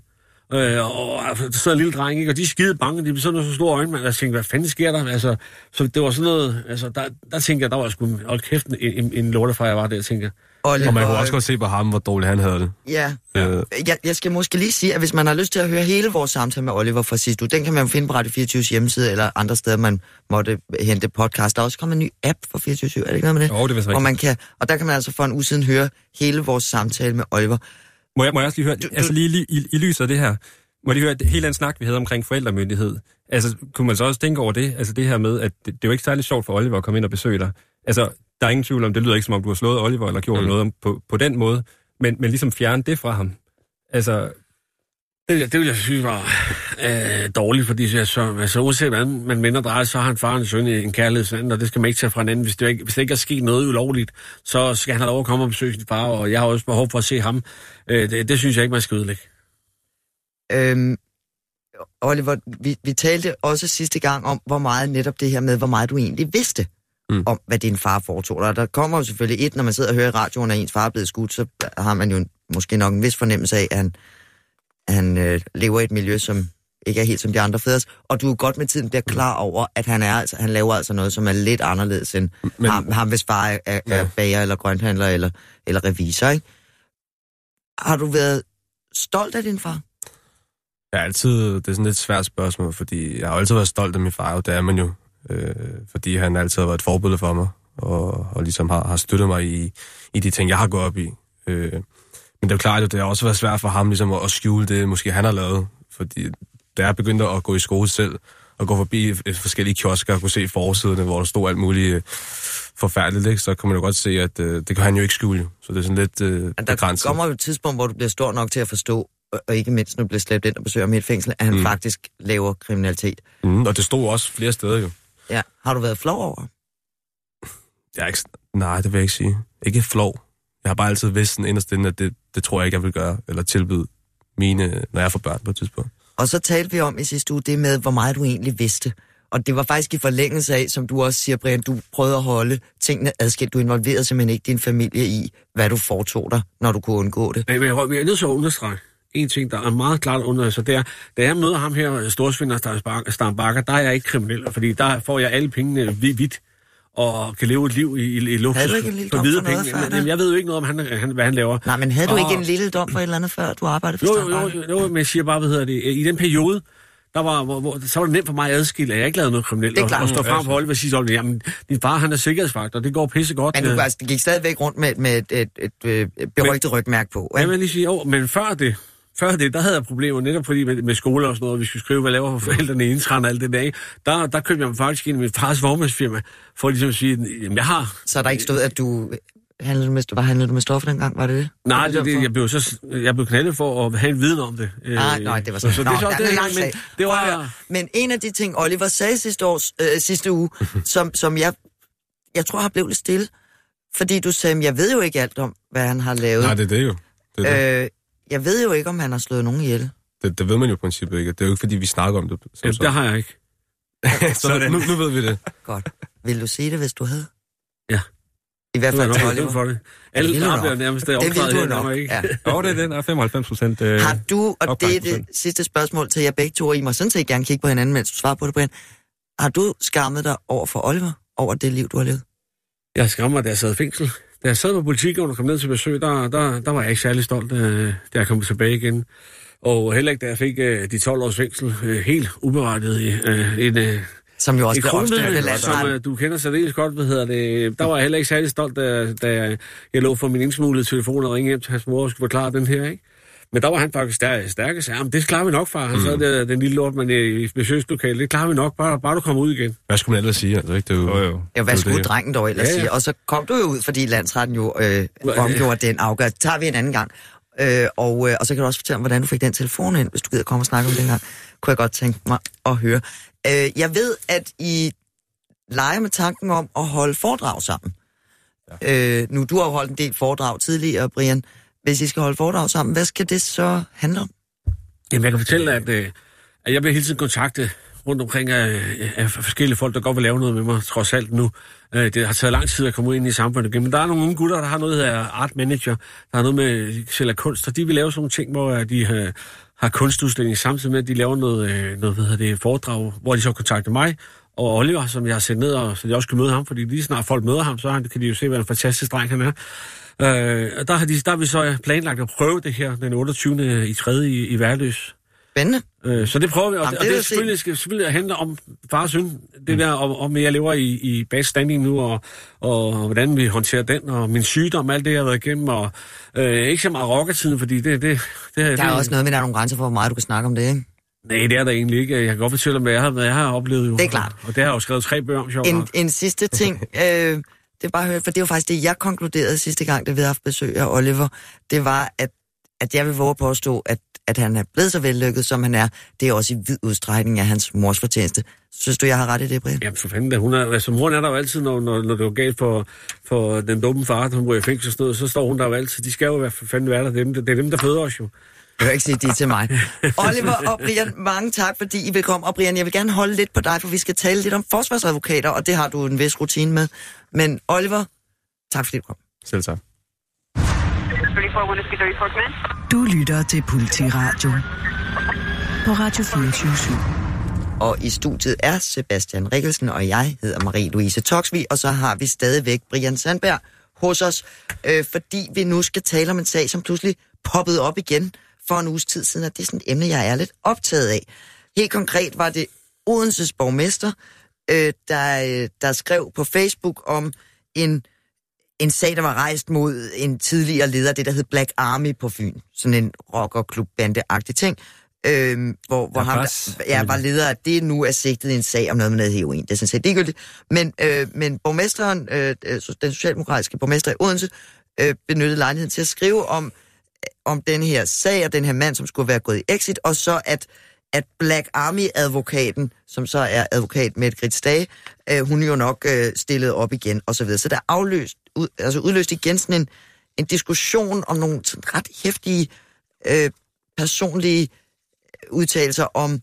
Øh, og der sidder en lille dreng, ikke? og de er skide bange, de bliver sådan nogle så store øjne, og jeg tænkte, hvad fanden sker der? Altså, så det var sådan noget, altså, der, der tænkte jeg, der var sgu, hold kæft, en, en, en lortefar, jeg var der, tænker jeg. Oliver, Og man kunne også godt se på ham, hvor dårligt han havde det. Ja, Øh, jeg, jeg skal måske lige sige, at hvis man har lyst til at høre hele vores samtale med Oliver fra sidste uge, den kan man finde på Radio 24 hjemmeside eller andre steder, man måtte hente podcast. Der er også kommet en ny app for 24 er det ikke noget med det? Jo, det er vist rigtigt. man kan, og der kan man altså for en uge siden høre hele vores samtale med Oliver. Må jeg, må jeg også lige høre, Du- du- altså lige, lige i, i lyset af det her, må jeg lige høre helt andet snak, vi havde omkring forældremyndighed. Altså, kunne man så også tænke over det? Altså det her med, at det, det er jo ikke særlig sjovt for Oliver at komme ind og besøge dig. Altså, der er ingen tvivl om, det lyder ikke som om, du har slået Oliver eller gjort mm. Mm. noget om, på, på den måde, men, men ligesom fjerne det fra ham. Altså, Det, det vil jeg synes var øh, dårligt, fordi jeg så, altså, uanset hvordan man vender drejer, så har han far og en søn en kærlighedsand, og det skal man ikke tage fra hinanden. Hvis det, ikke, hvis det ikke er sket noget ulovligt, så skal han have lov at komme og besøge sin far, og jeg har også behov for at se ham. Øh, det, det synes jeg ikke, man skal ødelægge. Øhm, Oliver, vi, vi talte også sidste gang om, hvor meget netop det her med, hvor meget du egentlig vidste mm. Mm. om, hvad din far foretog dig. Der kommer jo selvfølgelig et, når man sidder og hører i radioen, at ens far er blevet skudt, så har man jo en, måske nok en vis fornemmelse af, at han, han øh, lever i et miljø, som ikke er helt som de andre fædres. Og du er godt med tiden bliver klar over, at han, er, altså, han laver altså noget, som er lidt anderledes end Men, ham, ham, hvis far er, er, er Ja. bager eller grønthandler eller, eller revisor. Ikke? Har du været stolt af din far? Jeg er altid, det er sådan et lidt svært spørgsmål, fordi jeg har altid været stolt af min far, og det er man jo. Øh, fordi han altid har været et forbillede for mig, og, og ligesom har, har støttet mig i, i de ting, jeg har gået op i. Øh, men det er jo klart, at det har også været svært for ham ligesom at, at skjule det, måske han har lavet. Fordi da jeg begyndte at gå i skole selv, og gå forbi forskellige kiosker og kunne se forsiderne, hvor der stod alt muligt øh, forfærdeligt, ikke? så kan man jo godt se, at øh, det kan han jo ikke skjule. Så det er sådan lidt øh, Men der begrænset. kommer jo et tidspunkt, hvor du bliver stor nok til at forstå, og- ikke mindst, du bliver slæbt ind og besøger et fængsel, at han mm. Faktisk laver kriminalitet. Mm, og det stod også flere steder jo. Ja. Har du været flov over? Jeg er ikke, nej, det vil jeg ikke sige. Ikke flov. Jeg har bare altid vidst sådan inderst inde, at det, det tror jeg ikke, jeg vil gøre, eller tilbyde mine, når jeg får børn på et tidspunkt. Og så talte vi om i sidste uge det med, hvor meget du egentlig vidste. Og det var faktisk i forlængelse af, som du også siger, Brian, du prøvede at holde tingene adskilt. Du involverede simpelthen ikke din familie i, hvad du foretog dig, når du kunne undgå det. Men jeg, jeg er nødt til at understrege en ting, der er meget klart under, så det er, da jeg møder ham her, storsvinder og Stambakker, der er jeg ikke kriminel, fordi der får jeg alle pengene vidt. hvidt og kan leve et liv i, i, i luksus. Havde du ikke en lille for dom for noget penge. før, Men, jeg ved jo ikke noget om, han, han, hvad han laver. Nej, men havde du ikke Og- en lille dom for et eller andet før, du arbejdede for Jo, jo, jo, jo, men jeg siger bare, hvad hedder det, i den periode, der var, hvor, hvor, så var det nemt for mig at adskille, at jeg ikke lavede noget kriminelt. Det er og- klart. Og stå frem på Oliver og sige Oliver, jamen, din far, han er sikkerhedsvagt, og det går pisse godt. Men du Øh, altså, gik stadigvæk rundt med, med et, et, et, et, et berygtet rygmærke på. Jeg Ikke? vil lige sige, jo, men før det, før det, der havde jeg problemer, netop fordi med, med skole og sådan noget, vi skulle skrive, hvad laver for forældrene i indskrænde og alt det der, ikke? Der, der købte jeg mig faktisk ind i min fars vognmandsfirma, for ligesom at sige, jamen jeg har... Så er der ikke stået, at du handlede du med, var handlede du med stoffer dengang, var det det? Nej, det, det, jeg blev så jeg blev knaldet for at have en viden om det. Ah, nej, det var så, sådan. så, Nå, det, så, er det, det, men, sag. det at var... Men en af de ting, Oliver sagde sidste, års, øh, sidste uge, som, som jeg, jeg tror har blevet lidt stille, fordi du sagde, jeg ved jo ikke alt om, hvad han har lavet. Nej, det er det jo. Det, er det. øh, jeg ved jo ikke, om han har slået nogen ihjel. Det, det ved man jo i princippet ikke. Det er jo ikke, fordi vi snakker om det. Som Jamen, det har jeg ikke. så nu, nu ved vi det. Godt. Vil du sige det, hvis du havde? Ja. I hvert Det fald til Oliver. for det. det Alle nok. bliver nærmest Det opklaret vil her, nok. ikke. Ja. jo, det er den, er 95 procent. Øh, Har du, og det er det sidste spørgsmål til jer begge to, og I må sådan set gerne kigge på hinanden, mens du svarer på det, Brian. Har du skammet dig over for Oliver, over det liv, du har levet? Jeg skammer da jeg sad i fængsel. Da jeg sad på politik og kom ned til besøg, der, der, der var jeg ikke særlig stolt, øh, da jeg kom tilbage igen. Og heller ikke, da jeg fik øh, de 12 års fængsel, øh, helt uberettiget i øh, en, øh, Som jo også blev ved kronvidne, som øh, du kender særdeles godt, hvad hedder det. Der var jeg heller ikke særlig stolt, da, da jeg, jeg lå for min indsmuglede telefon og ringede hjem til hans mor og skulle forklare den her, ikke? Men der var han faktisk stær- stærk og sagde, "Jamen, det klarer vi nok, far. Han mm. sad der, den lille lort, men øh, i besøgslokale, det klarer vi nok, bare, bare du kommer ud igen. Hvad skulle man ellers sige? Altså, ikke? Det jo, Jo. Ja, hvad skulle det. drengen dog ellers Ja, ja. sige? Og så kom du jo ud, fordi landsretten jo øh, omgjorde den afgørelse. tager vi en anden gang. Øh, og, øh, og så kan du også fortælle mig, hvordan du fik den telefon ind, hvis du gider komme og snakke om det engang. Kunne jeg godt tænke mig at høre. Øh, jeg ved, at I leger med tanken om at holde foredrag sammen. Ja. Øh, nu, du har jo holdt en del foredrag tidligere, Brian. Hvis I skal holde foredrag sammen, hvad skal det så handle om? Jamen, jeg kan fortælle, at, øh, at jeg bliver hele tiden kontaktet rundt omkring af, af forskellige folk, der godt vil lave noget med mig, trods alt nu. Øh, det har taget lang tid at komme ind i samfundet igen, men der er nogle unge gutter, der har noget, der hedder art manager, der har noget med, de sælger kunst, og de vil lave sådan nogle ting, hvor øh, de har, har kunstudstilling samtidig med, at de laver noget, øh, noget hvad hedder det, foredrag, hvor de så kontakter mig og Oliver, som jeg har sendt ned, og, så jeg også kan møde ham, fordi lige snart folk møder ham, så han, kan de jo se, hvad en fantastisk dreng han er. Øh, og der har, de, der har vi så planlagt at prøve det her den 28. i 3. i, i Værløs. Spændende. Øh, så det prøver vi, og, Jamen, og det det, selvfølgelig, skal selvfølgelig handle om far og søn. Det Mm. der om, om, jeg lever i, i bad standing nu, og, og, og hvordan vi håndterer den, og min sygdom, alt det, jeg har været igennem, og øh, ikke så meget rockertiden, fordi det... det, det Der det, er også noget med, at der er nogle grænser for, hvor meget du kan snakke om det, ikke? Nej, det er der egentlig ikke. Jeg kan godt fortælle hvad jeg har, hvad jeg har oplevet. Jo. Det er klart. Og det har jeg jo skrevet tre bøger om, sjovt En, en sidste ting, øh, det bare høre, for det var faktisk det, jeg konkluderede sidste gang, da vi havde haft besøg af Oliver, det var, at, at jeg vil våge at påstå, at, at han er blevet så vellykket, som han er. Det er også i vid udstrækning af hans mors fortjeneste. Synes du, jeg har ret i det, Brian? Jamen for fanden da, hun er, altså moren er der jo altid, når, når, når det var galt for, for den dumme far, hun går i fængsel og sådan noget, så står hun der jo altid. De skal jo være for fanden være der, dem, det er dem der føder os jo. Jeg vil ikke sige det til mig. Oliver og Brian, mange tak, fordi I vil komme. Og Brian, jeg vil gerne holde lidt på dig, for vi skal tale lidt om forsvarsadvokater, og det har du en vis rutine med. Men Oliver, tak fordi du kom. Selv tak. 34, want to speak to report, man? Du lytter til Politiradio på Radio 24 Og i studiet er Sebastian Rikkelsen, og jeg hedder Marie-Louise Toksvig, og så har vi stadigvæk Brian Sandberg hos os, øh, fordi vi nu skal tale om en sag, som pludselig poppede op igen for en uges tid siden, og det er sådan et emne, jeg er lidt optaget af. Helt konkret var det Odenses borgmester, øh, der, øh, der skrev på Facebook om en, en sag, der var rejst mod en tidligere leder, det der hed Black Army på Fyn. Sådan en rockerklub bande ting. Øh, hvor, hvor Ja, ham, bas. der, ja, var leder af det nu er sigtet i en sag om noget med noget heroin. Det er sådan set ligegyldigt. Men, øh, men borgmesteren, øh, øh, den socialdemokratiske borgmester i Odense, øh, benyttede lejligheden til at skrive om, om den her sag og den her mand, som skulle være gået i exit, og så at, at Black Army-advokaten, som så er advokat med et Grits øh, hun jo nok øh, stillede op igen, og så videre. Så der er afløst, ud, altså udløst igen sådan en, en diskussion om nogle sådan ret hæftige øh, personlige udtalelser om,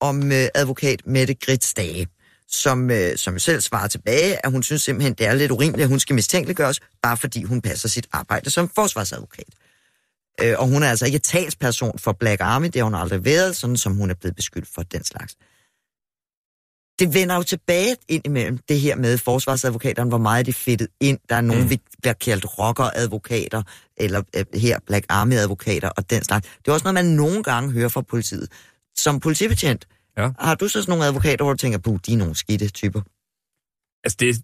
om øh, advokat Mette Gritsdage, som, øh, som selv svarer tilbage, at hun synes simpelthen, det er lidt urimeligt, at hun skal mistænkeliggøres, bare fordi hun passer sit arbejde som forsvarsadvokat. Øh, og hun er altså ikke talsperson for Black Army, det har hun aldrig været, sådan som hun er blevet beskyldt for den slags. Det vender jo tilbage ind imellem det her med forsvarsadvokaterne, hvor meget de fedtet ind. Der er nogen, mm. vi bliver kaldt rockeradvokater, eller øh, her Black Army-advokater og den slags. Det er også noget, man nogle gange hører fra politiet. Som politibetjent, Ja. har du så sådan nogle advokater, hvor du tænker, puh, de er nogle skidte typer? Altså, det,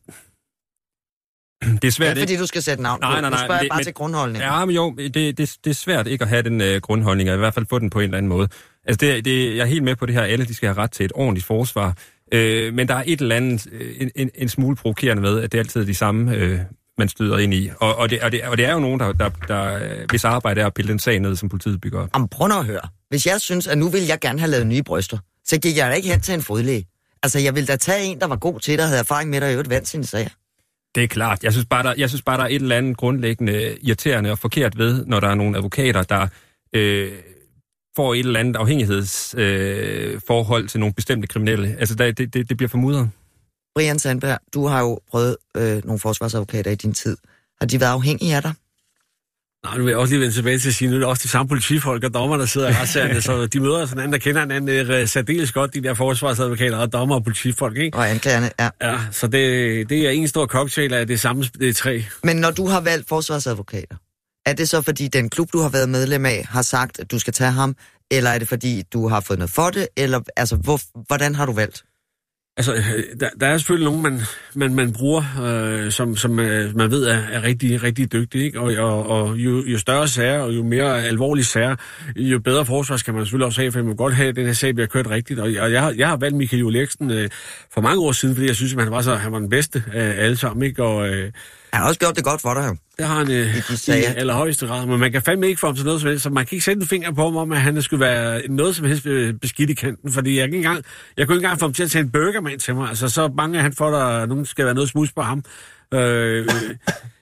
det er svært, det er, fordi du skal sætte navn Nej, på. nej, Nu nej, spørger jeg det- bare men- til grundholdningen. Ja, men jo, det, det, det er svært ikke at have den øh, grundholdning, og i hvert fald få den på en eller anden måde. Altså, det, det, jeg er helt med på det her, alle de skal have ret til et ordentligt forsvar. Øh, men der er et eller andet, øh, en, en, en smule provokerende med, at det er altid de samme, øh, man støder ind i. Og, og, det, og, det, og det er jo nogen, der, der, der øh, hvis arbejde er at pille den sag ned, som politiet bygger op. Jamen, prøv nu at høre. Hvis jeg synes, at nu vil jeg gerne have lavet nye bryster, så gik jeg da ikke hen til en fodlæge. Altså, jeg ville da tage en, der var god til det, og havde erfaring med, der i øvrigt vandt sine sager. Det er klart. Jeg synes, bare, der, jeg synes bare, der er et eller andet grundlæggende irriterende og forkert ved, når der er nogle advokater, der øh, får et eller andet afhængighedsforhold øh, forhold til nogle bestemte kriminelle. Altså, der, det, det, det bliver formudret. Brian Sandberg, du har jo prøvet øh, nogle forsvarsadvokater i din tid. Har de været afhængige af dig? Nej, nu vil jeg også lige vende tilbage til at sige, nu er det også de samme politifolk og dommer, der sidder i retssagerne, så de møder sådan anden, der kender hinanden øh, særdeles godt, de der forsvarsadvokater og dommer og politifolk, ikke? Og anklagerne, ja. Ja, så det, det er en stor cocktail af det samme det er tre. Men når du har valgt forsvarsadvokater, er det så fordi den klub, du har været medlem af, har sagt, at du skal tage ham, eller er det fordi, du har fået noget for det, eller altså, hvor, hvordan har du valgt? Altså, øh, der, der er selvfølgelig nogen, man, man, man bruger, øh, som, som øh, man ved er, er rigtig, rigtig dygtige, ikke? Og, og, og jo, jo større sager, og jo mere alvorlige sager, jo bedre forsvar skal man selvfølgelig også have, for man må godt have, at den her sag bliver kørt rigtigt. Og, og jeg, har, jeg har valgt Michael Juhl øh, for mange år siden, fordi jeg synes, at han var, så, han var den bedste af alle sammen, ikke? Og, øh, han har også gjort det godt for dig, jo. det har han øh, I de i allerhøjeste grad, men man kan fandme ikke få ham til noget som helst, så man kan ikke sætte en finger på ham om, at han skulle være noget som helst øh, beskidt i kanten, fordi jeg, ikke engang, jeg kunne ikke engang få ham til at tage en burger med til mig, altså så mange han får, der nogen skal være noget smus på ham. Øh,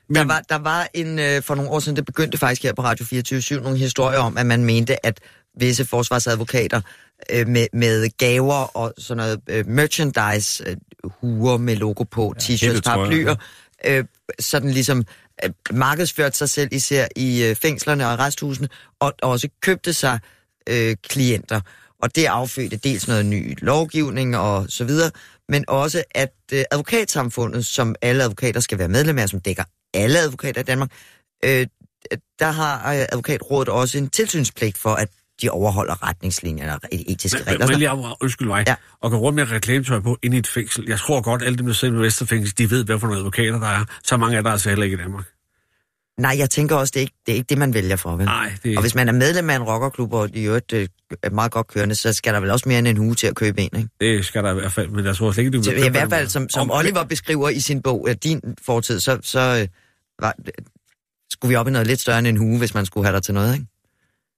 Men... Der var, der var en, øh, for nogle år siden, det begyndte faktisk her på Radio 24 nogle historier om, at man mente, at visse forsvarsadvokater øh, med, med gaver og sådan noget øh, merchandise, øh, huer med logo på, ja, t-shirts, paraplyer, øh, sådan ligesom øh, markedsført sig selv især i øh, fængslerne og resthusene, og, og også købte sig øh, klienter. Og det affødte dels noget ny lovgivning og så videre, men også at øh, advokatsamfundet, som alle advokater skal være medlem af, som dækker alle advokater i Danmark, øh, der har øh, advokatrådet også en tilsynspligt for, at de overholder retningslinjerne og etiske Men, regler. men lige af, undskyld mig, Ja. og gå rundt med reklamtøj på ind i et fængsel. Jeg tror godt, alle dem, der sidder i Vesterfængsel, de ved, hvad for nogle advokater der er. Så mange er der altså heller ikke i Danmark. Nej, jeg tænker også, det er ikke det, er ikke det man vælger for, vel? Nej, det Og hvis man er medlem af en rockerklub, og i øvrigt øh, er meget godt kørende, så skal der vel også mere end en uge til at købe en, ikke? det skal der i hvert fald, men jeg tror slet ikke, du vil I hvert fald, som, som Om- Oliver beskriver i sin bog, af din fortid, så, så øh, var, skulle vi op i noget lidt større end en hue, hvis man skulle have dig til noget, ikke?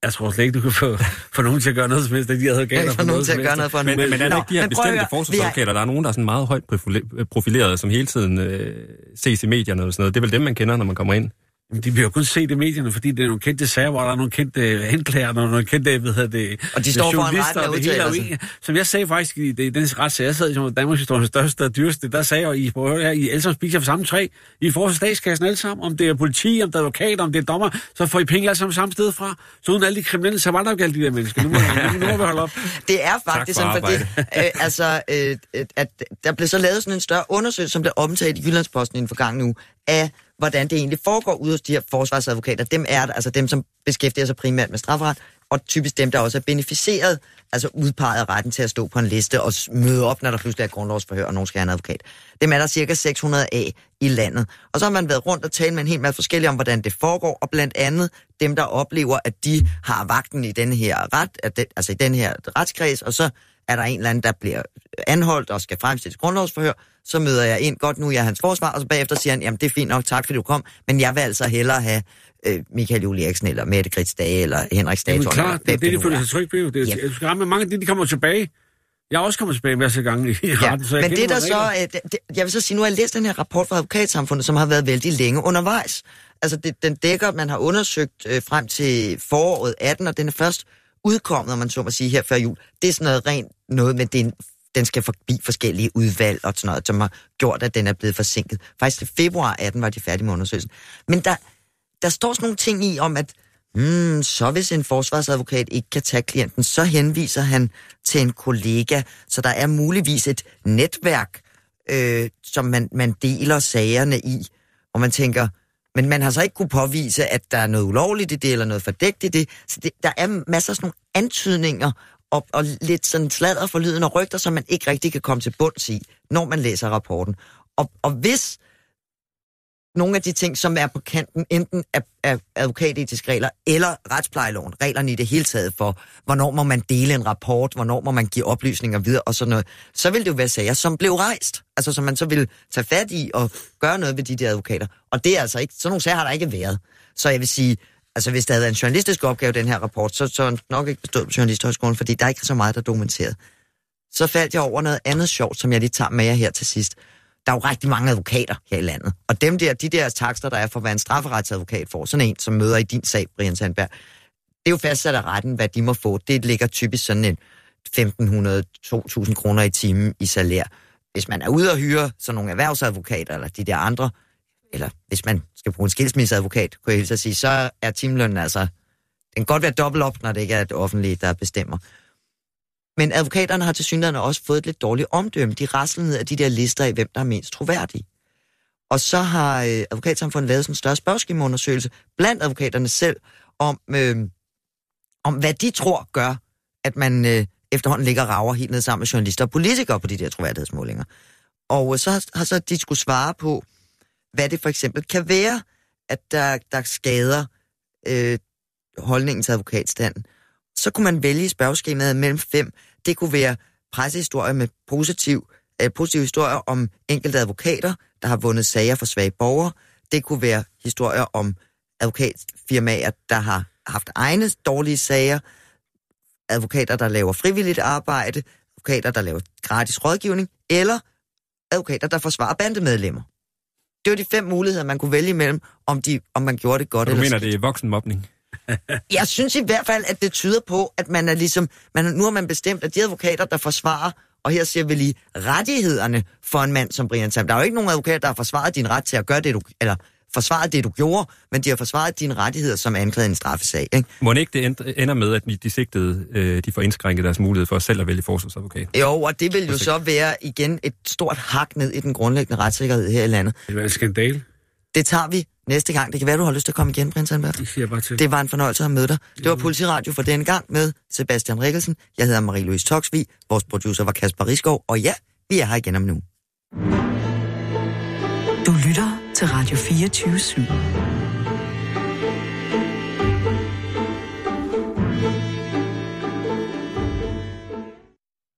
Jeg tror slet ikke, du kan få, få nogen til at gøre noget som helst, de advokater. Ikke for nogen til at gøre noget for en Men, hue. men er det Nå, ikke de her men bestemte forsvarsadvokater? Der er nogen, der er sådan meget højt profile- profilerede, som hele tiden øh, ses i medierne og sådan noget. Det er vel dem, man kender, når man kommer ind. Men de bliver jo kun set i medierne, fordi det er nogle kendte sager, hvor der er nogle kendte anklager, og nogle kendte, hvad hedder det, Og de står foran journalister, retten og det hele er Som jeg sagde faktisk i, det, i den retssag, jeg sad som Danmarks historiens største og dyreste, der sagde jeg, I, prøv her, I alle sammen spiser for samme træ. I får statskassen alle sammen, om det er politi, om det er advokat, om det er dommer, så får I penge alle sammen samme sted fra. Så uden alle de kriminelle, så var der jo alle de der mennesker. Nu må, nu må vi holde op. Det er faktisk for sådan, fordi øh, altså, øh, at der blev så lavet sådan en større undersøgelse, som blev omtalt i Jyllandsposten i en forgangen uge, af hvordan det egentlig foregår ude hos de her forsvarsadvokater. Dem er der, altså dem, som beskæftiger sig primært med strafferet, og typisk dem, der også er beneficeret, altså udpeget af retten til at stå på en liste og møde op, når der pludselig er grundlovsforhør, og nogen skal have en advokat. Dem er der cirka 600 af i landet. Og så har man været rundt og talt med en hel masse forskellige om, hvordan det foregår, og blandt andet dem, der oplever, at de har vagten i den her ret, at det, altså i den her retskreds, og så er der en eller anden, der bliver anholdt og skal fremstilles grundlovsforhør, så møder jeg ind, godt nu er jeg hans forsvar, og så bagefter siger han, jamen det er fint nok, tak fordi du kom, men jeg vil altså hellere have øh, Michael Juhl Eriksen, eller Mette Grits Dage, eller Henrik Jamen Stator. klart, det er det, de nu føler er. sig trygt ved. Det er, Ja. Med mange af de, de kommer tilbage. Jeg er også kommet tilbage masse gange i Ja, retten, så jeg men det der så, øh, det, det, jeg vil så sige, nu har jeg læst den her rapport fra advokatsamfundet, som har været vældig længe undervejs. Altså, det, den dækker, man har undersøgt øh, frem til foråret 18, og den er først udkommet, om man så må sige, her før jul. Det er sådan noget rent noget med, den, den skal forbi forskellige udvalg og sådan noget, som har gjort, at den er blevet forsinket. Faktisk i februar 18 var de færdige med undersøgelsen. Men der, der står sådan nogle ting i om, at Hmm, så hvis en forsvarsadvokat ikke kan tage klienten, så henviser han til en kollega, så der er muligvis et netværk, øh, som man, man deler sagerne i, og man tænker, men man har så ikke kunne påvise, at der er noget ulovligt i det, eller noget fordækt i det, så det, der er masser af sådan nogle antydninger, og, og lidt sådan sladder for lyden og rygter, som man ikke rigtig kan komme til bunds i, når man læser rapporten. Og, og hvis nogle af de ting, som er på kanten, enten af, af advokatetiske regler eller retsplejeloven, reglerne i det hele taget for, hvornår må man dele en rapport, hvornår må man give oplysninger videre og sådan noget, så vil det jo være sager, som blev rejst. Altså som man så vil tage fat i og gøre noget ved de der advokater. Og det er altså ikke, sådan nogle sager har der ikke været. Så jeg vil sige, altså hvis der havde været en journalistisk opgave, den her rapport, så, så er nok ikke bestået på Journalisthøjskolen, fordi der er ikke så meget, der er dokumenteret. Så faldt jeg over noget andet sjovt, som jeg lige tager med jer her til sidst der er jo rigtig mange advokater her i landet. Og dem der, de der takster, der er for, hvad en strafferetsadvokat får, sådan en, som møder i din sag, Brian Sandberg, det er jo fastsat af retten, hvad de må få. Det ligger typisk sådan en 1.500-2.000 kroner i timen i salær. Hvis man er ude og hyre sådan nogle erhvervsadvokater, eller de der andre, eller hvis man skal bruge en skilsmisseadvokat, kunne jeg hilse at sige, så er timelønnen altså, den kan godt være dobbelt op, når det ikke er det offentlige, der bestemmer. Men advokaterne har til synligheden også fået et lidt dårligt omdømme. De rasler ned af de der lister i, hvem der er mest troværdige. Og så har øh, advokatsamfundet lavet sådan en større spørgeskemaundersøgelse blandt advokaterne selv, om, øh, om hvad de tror gør, at man øh, efterhånden ligger og rager helt ned sammen med journalister og politikere på de der troværdighedsmålinger. Og øh, så har, har så de skulle svare på, hvad det for eksempel kan være, at der, der skader øh, holdningen til advokatstanden så kunne man vælge spørgeskemaet mellem fem. Det kunne være pressehistorier med positiv, øh, positive historier om enkelte advokater, der har vundet sager for svage borgere. Det kunne være historier om advokatfirmaer, der har haft egne dårlige sager. Advokater, der laver frivilligt arbejde. Advokater, der laver gratis rådgivning. Eller advokater, der forsvarer bandemedlemmer. Det var de fem muligheder, man kunne vælge imellem, om, de, om man gjorde det godt du eller mener, skidt. det er voksenmobning? Jeg synes i hvert fald, at det tyder på, at man er ligesom, man, nu har man bestemt, at de advokater, der forsvarer, og her siger vi lige, rettighederne for en mand som Brian Tam. Der er jo ikke nogen advokat, der har forsvaret din ret til at gøre det, du, eller forsvaret det, du gjorde, men de har forsvaret dine rettigheder som anklaget i en straffesag. Ikke? Må det ikke det end- ender med, at de sigtede øh, de får indskrænket deres mulighed for selv at vælge forsvarsadvokat? Jo, og det vil jo så være igen et stort hak ned i den grundlæggende retssikkerhed her i landet. Det var en skandal. Det tager vi næste gang. Det kan være, du har lyst til at komme igen, prins Albert. Det siger bare til. Det var en fornøjelse at møde dig. Det var Politiradio for denne gang med Sebastian Rikkelsen. Jeg hedder Marie-Louise Toksvig. Vores producer var Kasper Risgaard. Og ja, vi er her igen om nu. Du lytter til Radio 24 /7.